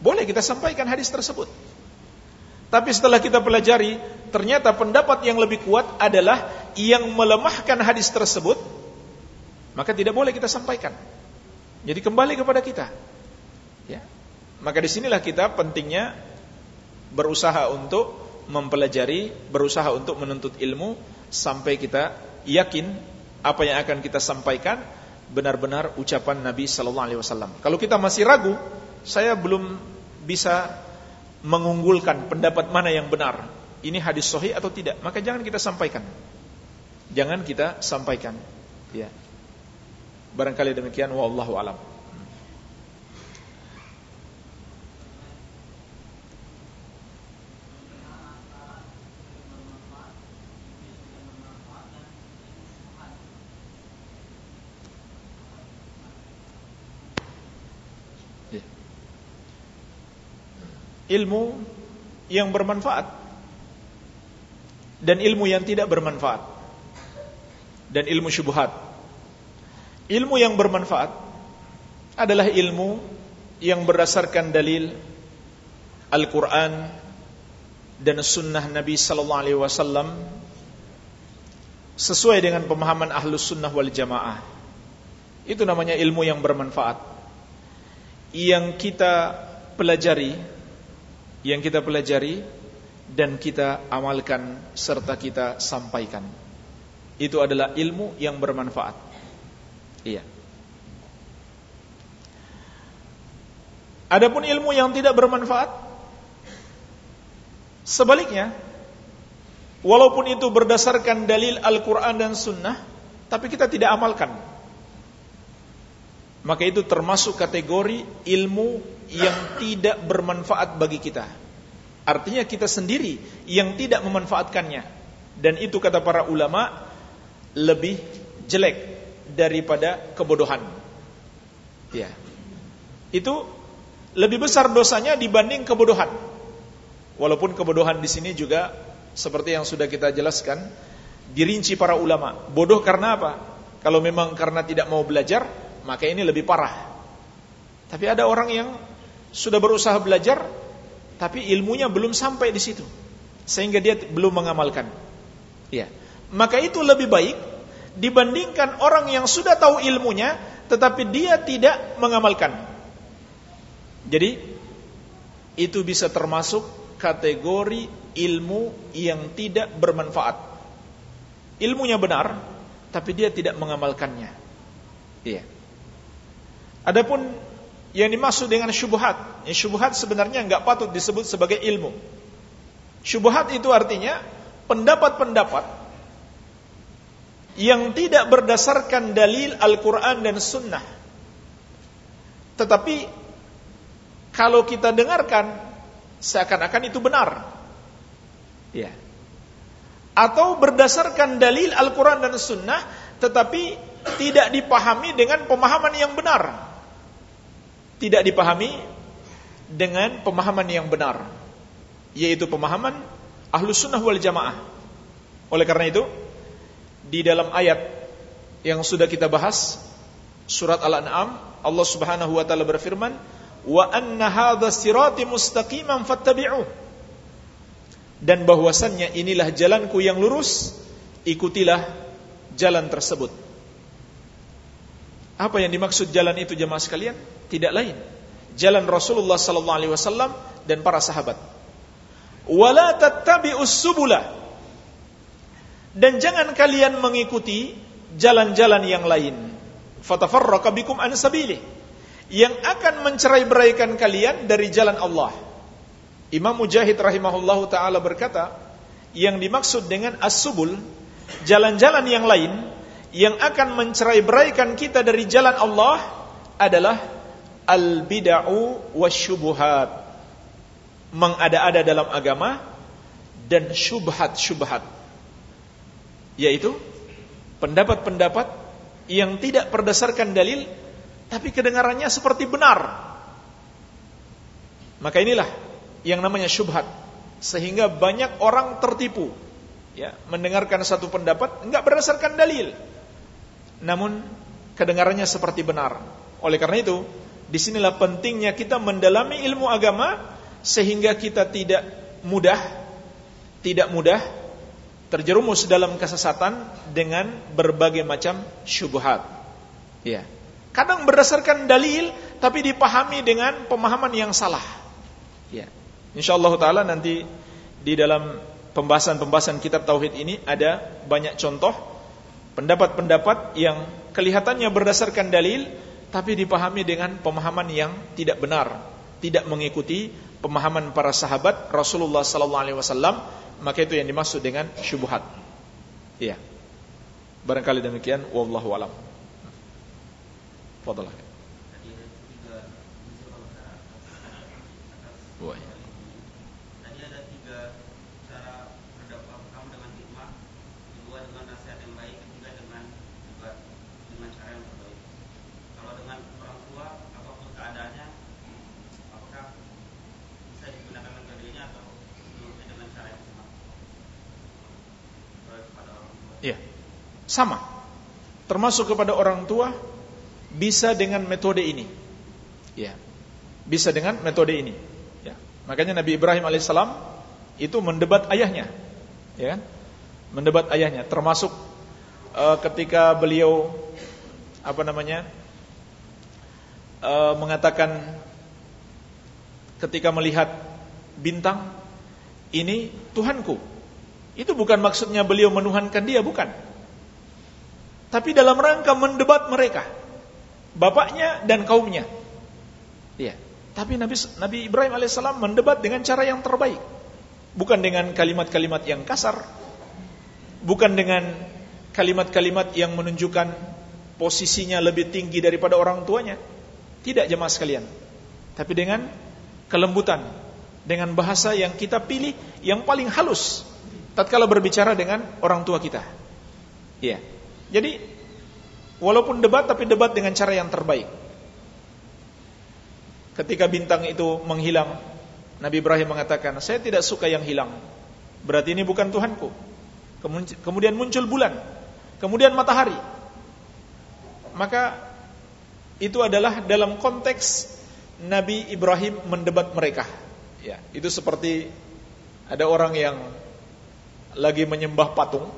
Boleh kita sampaikan hadis tersebut. Tapi setelah kita pelajari, ternyata pendapat yang lebih kuat adalah yang melemahkan hadis tersebut, maka tidak boleh kita sampaikan. Jadi kembali kepada kita. Ya. Maka di sinilah kita pentingnya berusaha untuk mempelajari, berusaha untuk menuntut ilmu sampai kita yakin apa yang akan kita sampaikan benar-benar ucapan Nabi Sallallahu Alaihi Wasallam. Kalau kita masih ragu, saya belum bisa mengunggulkan pendapat mana yang benar. Ini hadis sahih atau tidak? Maka jangan kita sampaikan. Jangan kita sampaikan. Ya. Barangkali demikian wallahu alam. Ilmu yang bermanfaat dan ilmu yang tidak bermanfaat dan ilmu syubhat. Ilmu yang bermanfaat adalah ilmu yang berdasarkan dalil Al-Quran dan sunnah Nabi sallallahu alaihi wasallam sesuai dengan pemahaman ahlus sunnah wal jamaah. Itu namanya ilmu yang bermanfaat. Yang kita pelajari, yang kita pelajari dan kita amalkan serta kita sampaikan. Itu adalah ilmu yang bermanfaat. Iya. Adapun ilmu yang tidak bermanfaat sebaliknya walaupun itu berdasarkan dalil Al-Qur'an dan Sunnah tapi kita tidak amalkan maka itu termasuk kategori ilmu yang tidak bermanfaat bagi kita artinya kita sendiri yang tidak memanfaatkannya dan itu kata para ulama lebih jelek daripada kebodohan ya itu lebih besar dosanya dibanding kebodohan. Walaupun kebodohan di sini juga seperti yang sudah kita jelaskan, dirinci para ulama. Bodoh karena apa? Kalau memang karena tidak mau belajar, maka ini lebih parah. Tapi ada orang yang sudah berusaha belajar, tapi ilmunya belum sampai di situ, sehingga dia belum mengamalkan. Ya, maka itu lebih baik dibandingkan orang yang sudah tahu ilmunya, tetapi dia tidak mengamalkan. Jadi itu bisa termasuk kategori ilmu yang tidak bermanfaat. Ilmunya benar, tapi dia tidak mengamalkannya. Iya. Adapun yang dimaksud dengan syubhat, ya syubhat sebenarnya nggak patut disebut sebagai ilmu. Syubhat itu artinya pendapat-pendapat yang tidak berdasarkan dalil Al-Quran dan Sunnah. Tetapi kalau kita dengarkan seakan-akan itu benar. Ya. Atau berdasarkan dalil Al-Quran dan Sunnah, tetapi tidak dipahami dengan pemahaman yang benar. Tidak dipahami dengan pemahaman yang benar. Yaitu pemahaman Ahlus Sunnah wal Jamaah. Oleh karena itu, di dalam ayat yang sudah kita bahas, surat Al-An'am, Allah Subhanahu wa taala berfirman, wa anna hadha sirati mustaqiman fattabi'uh dan bahwasannya inilah jalanku yang lurus ikutilah jalan tersebut apa yang dimaksud jalan itu jemaah sekalian? Tidak lain. Jalan Rasulullah sallallahu alaihi wasallam dan para sahabat. Wala tattabi'us subula. Dan jangan kalian mengikuti jalan-jalan yang lain. Fatafarraqa bikum an sabilihi yang akan mencerai-beraikan kalian dari jalan Allah. Imam Mujahid rahimahullahu taala berkata, yang dimaksud dengan as-subul, jalan-jalan yang lain yang akan mencerai-beraikan kita dari jalan Allah adalah al-bid'u wasyubuhat. Mengada-ada dalam agama dan syubhat-syubhat. Yaitu pendapat-pendapat yang tidak berdasarkan dalil tapi kedengarannya seperti benar. Maka inilah yang namanya syubhat. Sehingga banyak orang tertipu ya, mendengarkan satu pendapat enggak berdasarkan dalil. Namun kedengarannya seperti benar. Oleh karena itu, di sinilah pentingnya kita mendalami ilmu agama sehingga kita tidak mudah tidak mudah terjerumus dalam kesesatan dengan berbagai macam syubhat. Ya. Kadang berdasarkan dalil tapi dipahami dengan pemahaman yang salah. Ya. Insyaallah taala nanti di dalam pembahasan-pembahasan kitab tauhid ini ada banyak contoh pendapat-pendapat yang kelihatannya berdasarkan dalil tapi dipahami dengan pemahaman yang tidak benar, tidak mengikuti pemahaman para sahabat Rasulullah sallallahu alaihi wasallam, maka itu yang dimaksud dengan syubhat. Iya. Barangkali demikian wallahu alam. Fadal. Buat. Tadi ada tiga cara berdakwah kamu dengan hikmah, kedua dengan nasihat yang baik, ketiga dengan juga dengan cara yang terbaik. Kalau dengan orang tua, apa pun keadaannya, apakah bisa digunakan metodenya atau dengan cara yang sama? Kepada Iya, sama. Termasuk kepada orang tua bisa dengan metode ini. Ya. Bisa dengan metode ini. Ya. Makanya Nabi Ibrahim alaihissalam itu mendebat ayahnya, ya kan? Mendebat ayahnya, termasuk uh, ketika beliau apa namanya uh, mengatakan ketika melihat bintang ini Tuhanku. Itu bukan maksudnya beliau menuhankan dia, bukan. Tapi dalam rangka mendebat mereka, bapaknya dan kaumnya. Iya. Tapi Nabi Nabi Ibrahim alaihissalam mendebat dengan cara yang terbaik. Bukan dengan kalimat-kalimat yang kasar. Bukan dengan kalimat-kalimat yang menunjukkan posisinya lebih tinggi daripada orang tuanya. Tidak jemaah sekalian. Tapi dengan kelembutan, dengan bahasa yang kita pilih yang paling halus tatkala berbicara dengan orang tua kita. Iya. Jadi walaupun debat tapi debat dengan cara yang terbaik. Ketika bintang itu menghilang, Nabi Ibrahim mengatakan, "Saya tidak suka yang hilang. Berarti ini bukan Tuhanku." Kemudian muncul bulan, kemudian matahari. Maka itu adalah dalam konteks Nabi Ibrahim mendebat mereka. Ya, itu seperti ada orang yang lagi menyembah patung.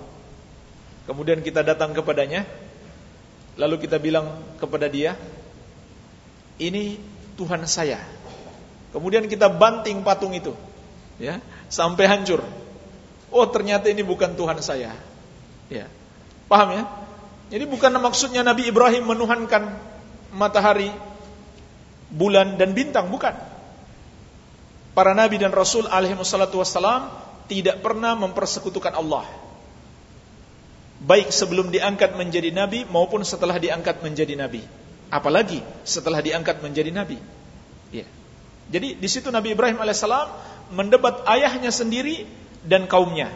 Kemudian kita datang kepadanya, lalu kita bilang kepada dia, "Ini Tuhan saya. Kemudian kita banting patung itu, ya, sampai hancur. Oh, ternyata ini bukan Tuhan saya. Ya. Paham ya? Jadi bukan maksudnya Nabi Ibrahim menuhankan matahari, bulan dan bintang, bukan. Para nabi dan rasul alaihi wassalam tidak pernah mempersekutukan Allah. Baik sebelum diangkat menjadi nabi maupun setelah diangkat menjadi nabi apalagi setelah diangkat menjadi nabi. Ya. Jadi di situ Nabi Ibrahim alaihissalam mendebat ayahnya sendiri dan kaumnya,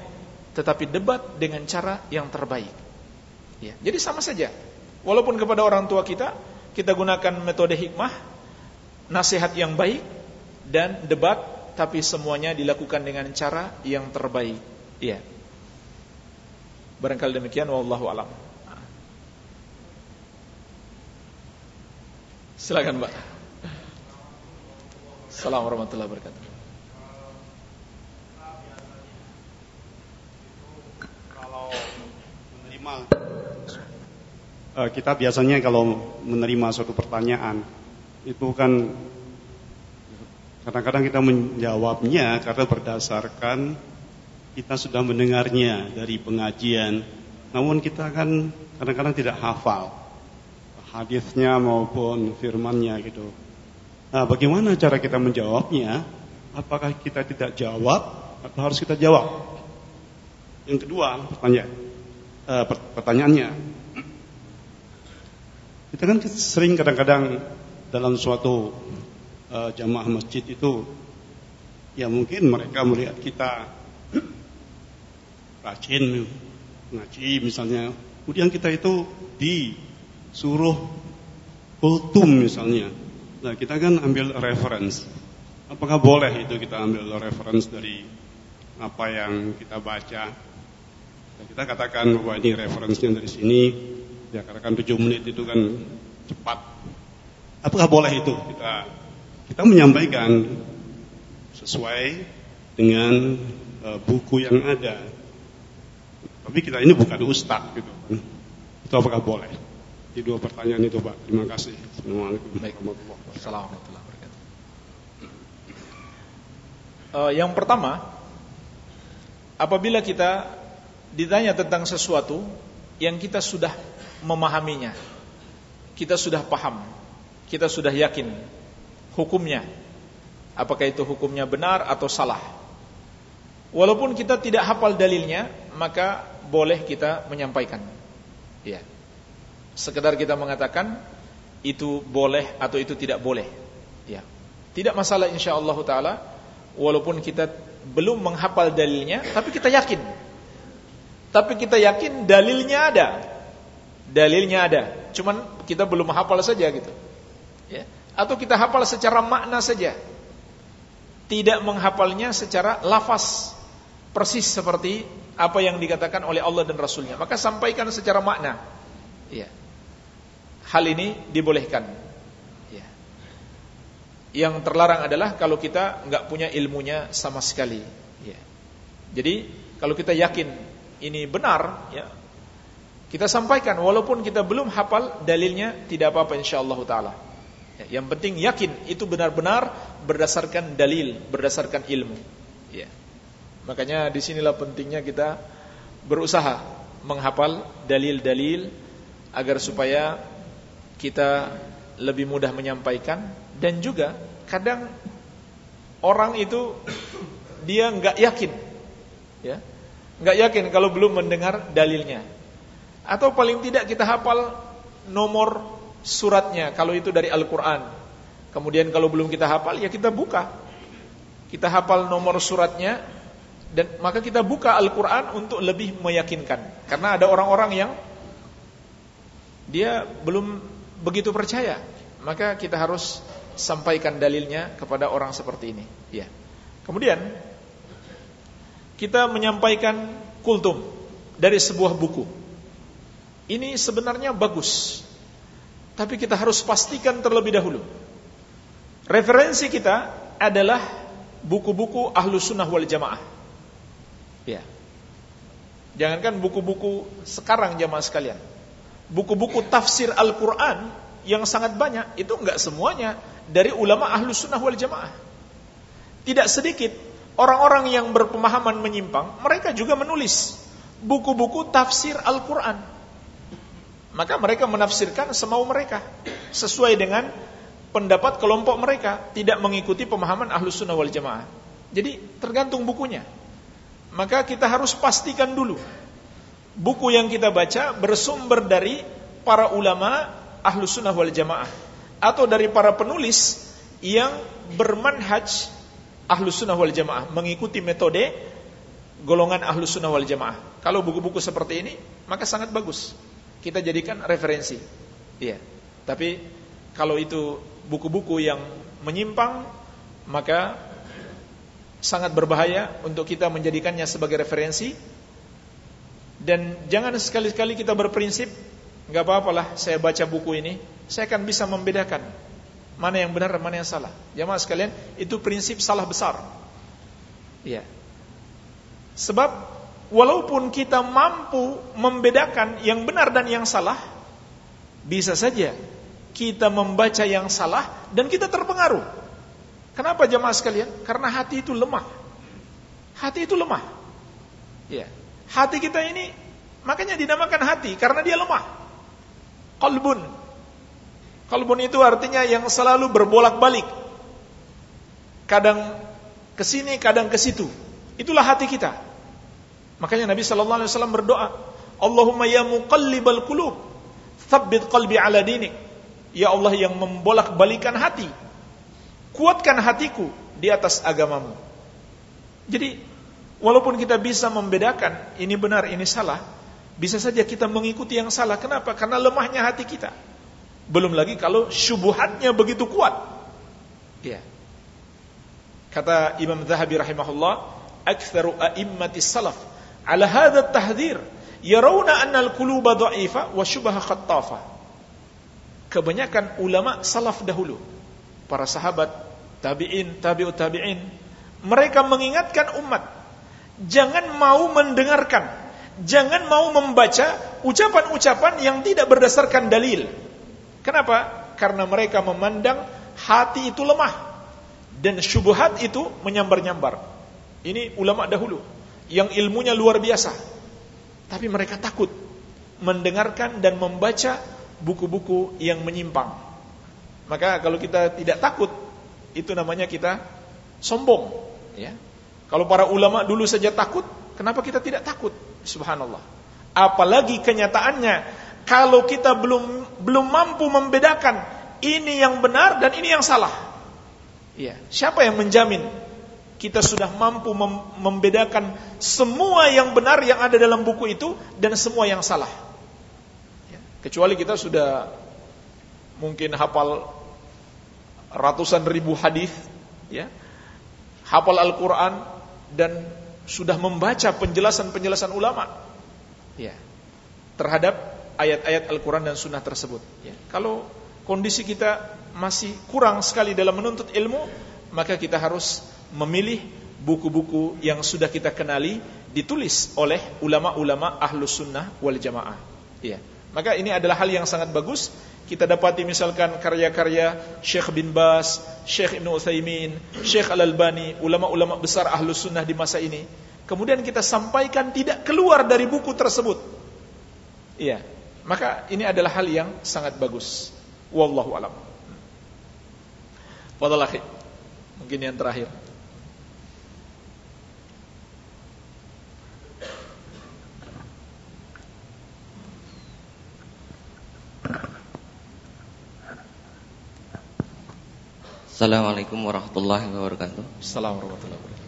tetapi debat dengan cara yang terbaik. Ya. Jadi sama saja. Walaupun kepada orang tua kita kita gunakan metode hikmah, nasihat yang baik dan debat, tapi semuanya dilakukan dengan cara yang terbaik. Ya. Barangkali demikian wallahu alam. Silakan Mbak. Assalamualaikum warahmatullahi wabarakatuh. Kalau menerima eh, kita biasanya kalau menerima suatu pertanyaan itu kan kadang-kadang kita menjawabnya karena berdasarkan kita sudah mendengarnya dari pengajian. Namun kita kan kadang-kadang tidak hafal hadisnya maupun firmannya gitu. Nah, bagaimana cara kita menjawabnya? Apakah kita tidak jawab atau harus kita jawab? Yang kedua, pertanyaan, uh, pertanyaannya, kita kan sering kadang-kadang dalam suatu uh, jamaah masjid itu, ya mungkin mereka melihat kita rajin ngaji misalnya, kemudian kita itu di suruh kultum misalnya. Nah, kita kan ambil reference. Apakah boleh itu kita ambil reference dari apa yang kita baca? Nah, kita katakan bahwa ini referensinya dari sini, ya katakan 7 menit itu kan cepat. Apakah boleh itu kita kita menyampaikan sesuai dengan uh, buku yang ada. Tapi kita ini bukan ustaz gitu. Itu apakah boleh? Di dua pertanyaan itu Pak. Terima kasih. Assalamualaikum warahmatullahi wabarakatuh. Uh, yang pertama, apabila kita ditanya tentang sesuatu yang kita sudah memahaminya, kita sudah paham, kita sudah yakin hukumnya, apakah itu hukumnya benar atau salah. Walaupun kita tidak hafal dalilnya, maka boleh kita menyampaikan. Ya sekedar kita mengatakan itu boleh atau itu tidak boleh. Ya. Tidak masalah insyaallah taala walaupun kita belum menghafal dalilnya tapi kita yakin. Tapi kita yakin dalilnya ada. Dalilnya ada. Cuman kita belum hafal saja gitu. Ya. Atau kita hafal secara makna saja. Tidak menghafalnya secara lafaz persis seperti apa yang dikatakan oleh Allah dan Rasulnya. Maka sampaikan secara makna. Ya hal ini dibolehkan. Ya. Yang terlarang adalah kalau kita nggak punya ilmunya sama sekali. Ya. Jadi kalau kita yakin ini benar, ya kita sampaikan walaupun kita belum hafal dalilnya tidak apa-apa insyaallah taala. Ya, yang penting yakin itu benar-benar berdasarkan dalil, berdasarkan ilmu. Ya. Makanya di sinilah pentingnya kita berusaha menghafal dalil-dalil agar supaya kita lebih mudah menyampaikan dan juga kadang orang itu dia nggak yakin, ya, nggak yakin kalau belum mendengar dalilnya. Atau paling tidak kita hafal nomor suratnya kalau itu dari Al-Qur'an. Kemudian kalau belum kita hafal ya kita buka. Kita hafal nomor suratnya dan maka kita buka Al-Qur'an untuk lebih meyakinkan. Karena ada orang-orang yang dia belum begitu percaya. Maka kita harus sampaikan dalilnya kepada orang seperti ini. Ya. Kemudian kita menyampaikan kultum dari sebuah buku. Ini sebenarnya bagus. Tapi kita harus pastikan terlebih dahulu. Referensi kita adalah buku-buku ahlu sunnah wal jamaah. Ya. Jangankan buku-buku sekarang jamaah sekalian. Buku-buku tafsir Al-Quran yang sangat banyak, itu enggak semuanya dari ulama ahlu sunnah wal jamaah. Tidak sedikit orang-orang yang berpemahaman menyimpang, mereka juga menulis buku-buku tafsir Al-Quran maka mereka menafsirkan semau mereka sesuai dengan pendapat kelompok mereka, tidak mengikuti pemahaman ahlus sunnah wal jamaah. Jadi tergantung bukunya. Maka kita harus pastikan dulu buku yang kita baca bersumber dari para ulama ahlus sunnah wal jamaah atau dari para penulis yang bermanhaj ahlus sunnah wal jamaah mengikuti metode golongan ahlus sunnah wal jamaah. Kalau buku-buku seperti ini maka sangat bagus kita jadikan referensi. Iya. Tapi kalau itu buku-buku yang menyimpang, maka sangat berbahaya untuk kita menjadikannya sebagai referensi. Dan jangan sekali-kali kita berprinsip, nggak apa-apalah saya baca buku ini, saya akan bisa membedakan mana yang benar dan mana yang salah. Jamaah sekalian, itu prinsip salah besar. Iya. Sebab walaupun kita mampu membedakan yang benar dan yang salah, bisa saja kita membaca yang salah dan kita terpengaruh. Kenapa jemaah sekalian? Karena hati itu lemah. Hati itu lemah. Ya. Hati kita ini makanya dinamakan hati karena dia lemah. Qalbun. Qalbun itu artinya yang selalu berbolak-balik. Kadang ke sini, kadang ke situ. Itulah hati kita. Makanya Nabi sallallahu alaihi wasallam berdoa, Allahumma ya muqallibal qulub, tsabbit qalbi ala dinik. Ya Allah yang membolak-balikan hati, kuatkan hatiku di atas agamamu. Jadi, walaupun kita bisa membedakan ini benar, ini salah, bisa saja kita mengikuti yang salah. Kenapa? Karena lemahnya hati kita. Belum lagi kalau syubuhatnya begitu kuat. Ya. Kata Imam Zahabi rahimahullah, aktsaru a'immati salaf ala hadha tahdhir yarawna anna al-quluba dha'ifa wa syubha khattafa. Kebanyakan ulama salaf dahulu para sahabat tabi'in tabi'ut tabi'in mereka mengingatkan umat jangan mau mendengarkan jangan mau membaca ucapan-ucapan yang tidak berdasarkan dalil. Kenapa? Karena mereka memandang hati itu lemah dan syubhat itu menyambar-nyambar. Ini ulama dahulu yang ilmunya luar biasa. Tapi mereka takut mendengarkan dan membaca buku-buku yang menyimpang. Maka kalau kita tidak takut, itu namanya kita sombong. Ya. Kalau para ulama dulu saja takut, kenapa kita tidak takut? Subhanallah. Apalagi kenyataannya, kalau kita belum belum mampu membedakan ini yang benar dan ini yang salah. Ya. Siapa yang menjamin kita sudah mampu mem membedakan semua yang benar yang ada dalam buku itu dan semua yang salah. Kecuali kita sudah mungkin hafal ratusan ribu hadis, ya, hafal Al-Quran dan sudah membaca penjelasan-penjelasan ulama, ya, terhadap ayat-ayat Al-Quran dan Sunnah tersebut. Ya. Kalau kondisi kita masih kurang sekali dalam menuntut ilmu, maka kita harus memilih buku-buku yang sudah kita kenali ditulis oleh ulama-ulama ahlus sunnah wal jamaah. Ya. Maka ini adalah hal yang sangat bagus kita dapati misalkan karya-karya Syekh bin Bas, Syekh Ibn Uthaymin, Syekh Al-Albani, ulama-ulama besar ahlus sunnah di masa ini. Kemudian kita sampaikan tidak keluar dari buku tersebut. Iya, maka ini adalah hal yang sangat bagus. Wallahu alam. Fadal Mungkin yang terakhir. Assalamualaikum warahmatullahi wabarakatuh. Assalamualaikum warahmatullahi wabarakatuh.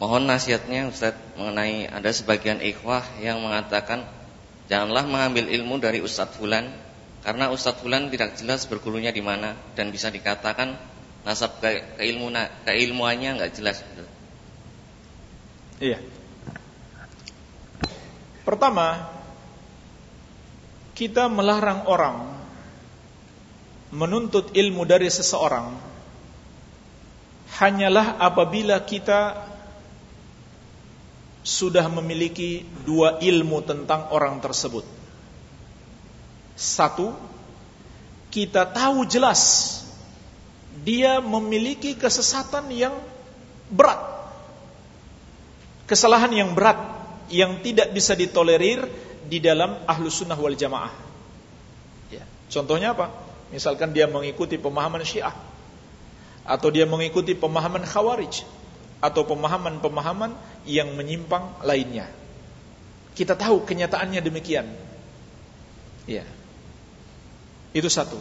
Mohon nasihatnya Ustaz mengenai ada sebagian ikhwah yang mengatakan janganlah mengambil ilmu dari Ustadz Fulan karena Ustadz Fulan tidak jelas bergurunya di mana dan bisa dikatakan nasab ke, keilmu, keilmuannya nggak jelas. Iya. Pertama, kita melarang orang menuntut ilmu dari seseorang hanyalah apabila kita sudah memiliki dua ilmu tentang orang tersebut. Satu, kita tahu jelas dia memiliki kesesatan yang berat. Kesalahan yang berat yang tidak bisa ditolerir di dalam ahlus sunnah wal jamaah. Ya. Contohnya apa? Misalkan dia mengikuti pemahaman syiah atau dia mengikuti pemahaman khawarij atau pemahaman-pemahaman yang menyimpang lainnya. Kita tahu kenyataannya demikian. Ya. Itu satu.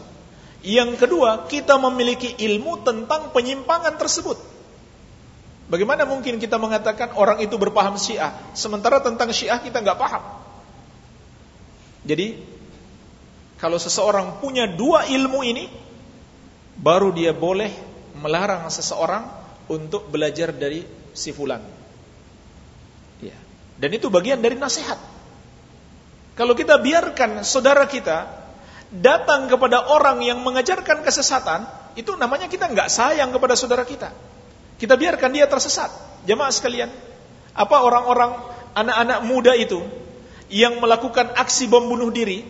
Yang kedua, kita memiliki ilmu tentang penyimpangan tersebut. Bagaimana mungkin kita mengatakan orang itu berpaham Syiah, sementara tentang Syiah kita nggak paham? Jadi, kalau seseorang punya dua ilmu ini, baru dia boleh melarang seseorang untuk belajar dari si fulan. Ya. Dan itu bagian dari nasihat. Kalau kita biarkan saudara kita datang kepada orang yang mengajarkan kesesatan, itu namanya kita nggak sayang kepada saudara kita. Kita biarkan dia tersesat. Jemaah sekalian, apa orang-orang anak-anak muda itu yang melakukan aksi bom bunuh diri,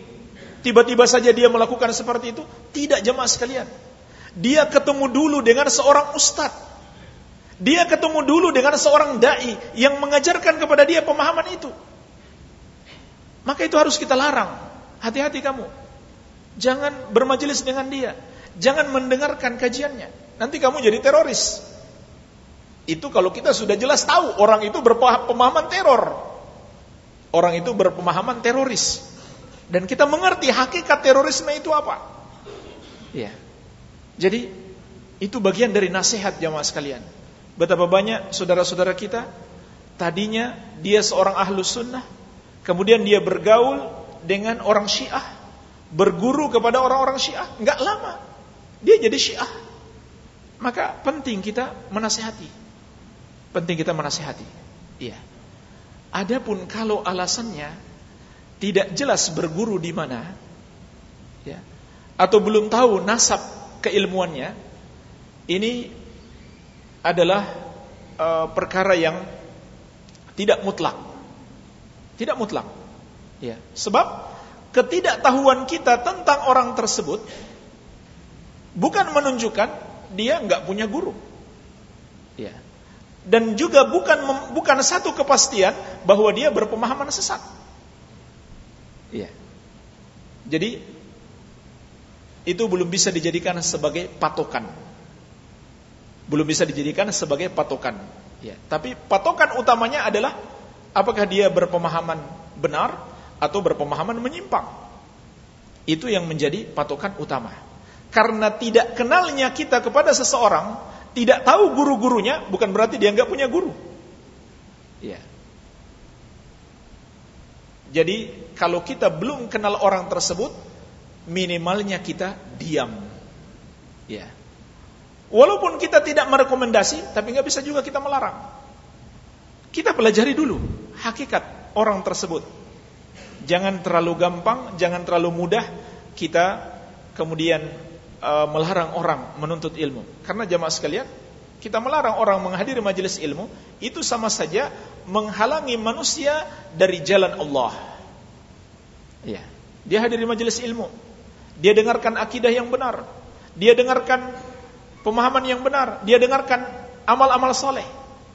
tiba-tiba saja dia melakukan seperti itu? Tidak jemaah sekalian. Dia ketemu dulu dengan seorang ustadz. Dia ketemu dulu dengan seorang dai yang mengajarkan kepada dia pemahaman itu. Maka itu harus kita larang. Hati-hati kamu. Jangan bermajelis dengan dia. Jangan mendengarkan kajiannya. Nanti kamu jadi teroris. Itu kalau kita sudah jelas tahu orang itu berpemahaman teror. Orang itu berpemahaman teroris. Dan kita mengerti hakikat terorisme itu apa. Ya. Jadi itu bagian dari nasihat jamaah sekalian. Betapa banyak saudara-saudara kita tadinya dia seorang ahlus sunnah, kemudian dia bergaul dengan orang syiah, berguru kepada orang-orang syiah, nggak lama dia jadi syiah. Maka penting kita menasihati. Penting kita menasihati. Iya. Adapun kalau alasannya tidak jelas berguru di mana, ya, atau belum tahu nasab keilmuannya ini adalah uh, perkara yang tidak mutlak. Tidak mutlak. Ya, sebab ketidaktahuan kita tentang orang tersebut bukan menunjukkan dia nggak punya guru. Ya. Dan juga bukan bukan satu kepastian bahwa dia berpemahaman sesat. Ya. Jadi itu belum bisa dijadikan sebagai patokan. Belum bisa dijadikan sebagai patokan. Ya, tapi patokan utamanya adalah apakah dia berpemahaman benar atau berpemahaman menyimpang. Itu yang menjadi patokan utama. Karena tidak kenalnya kita kepada seseorang, tidak tahu guru-gurunya, bukan berarti dia nggak punya guru. Ya. Jadi kalau kita belum kenal orang tersebut, minimalnya kita diam. Ya. Walaupun kita tidak merekomendasi, tapi nggak bisa juga kita melarang. Kita pelajari dulu hakikat orang tersebut. Jangan terlalu gampang, jangan terlalu mudah kita kemudian uh, melarang orang menuntut ilmu. Karena jamaah sekalian, kita melarang orang menghadiri majelis ilmu, itu sama saja menghalangi manusia dari jalan Allah. Ya. Dia hadiri majelis ilmu. Dia dengarkan akidah yang benar. Dia dengarkan pemahaman yang benar. Dia dengarkan amal-amal soleh.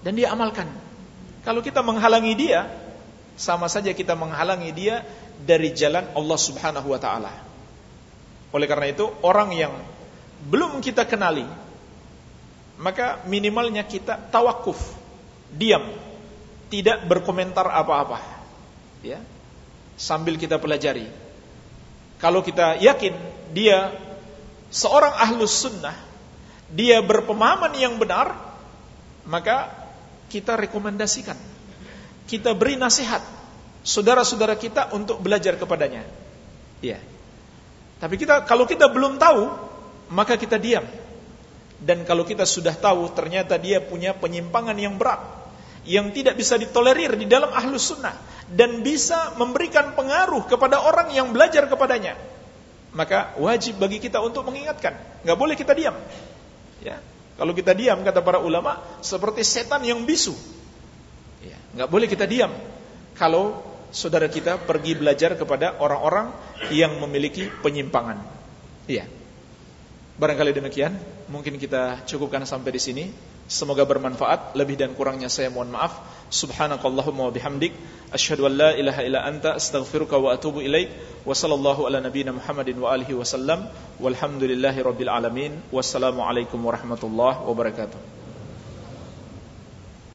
Dan dia amalkan. Kalau kita menghalangi dia, sama saja kita menghalangi dia dari jalan Allah subhanahu wa ta'ala. Oleh karena itu, orang yang belum kita kenali, maka minimalnya kita tawakuf, diam, tidak berkomentar apa-apa. Ya. Sambil kita pelajari. Kalau kita yakin dia seorang ahlus sunnah, dia berpemahaman yang benar, maka kita rekomendasikan. Kita beri nasihat saudara-saudara kita untuk belajar kepadanya. Ya. Tapi kita kalau kita belum tahu, maka kita diam. Dan kalau kita sudah tahu ternyata dia punya penyimpangan yang berat yang tidak bisa ditolerir di dalam ahlus sunnah dan bisa memberikan pengaruh kepada orang yang belajar kepadanya maka wajib bagi kita untuk mengingatkan. Nggak boleh kita diam. Ya. Kalau kita diam kata para ulama seperti setan yang bisu nggak boleh kita diam kalau saudara kita pergi belajar kepada orang-orang yang memiliki penyimpangan iya Barangkali demikian, mungkin kita cukupkan sampai di sini. Semoga bermanfaat. Lebih dan kurangnya saya mohon maaf. Subhanakallahumma wa bihamdik, asyhadu an la ilaha illa anta astaghfiruka wa atubu ilaik. Wa sallallahu ala nabiyyina Muhammadin wa alihi wasallam. Walhamdulillahi rabbil alamin. Wassalamualaikum warahmatullahi wabarakatuh.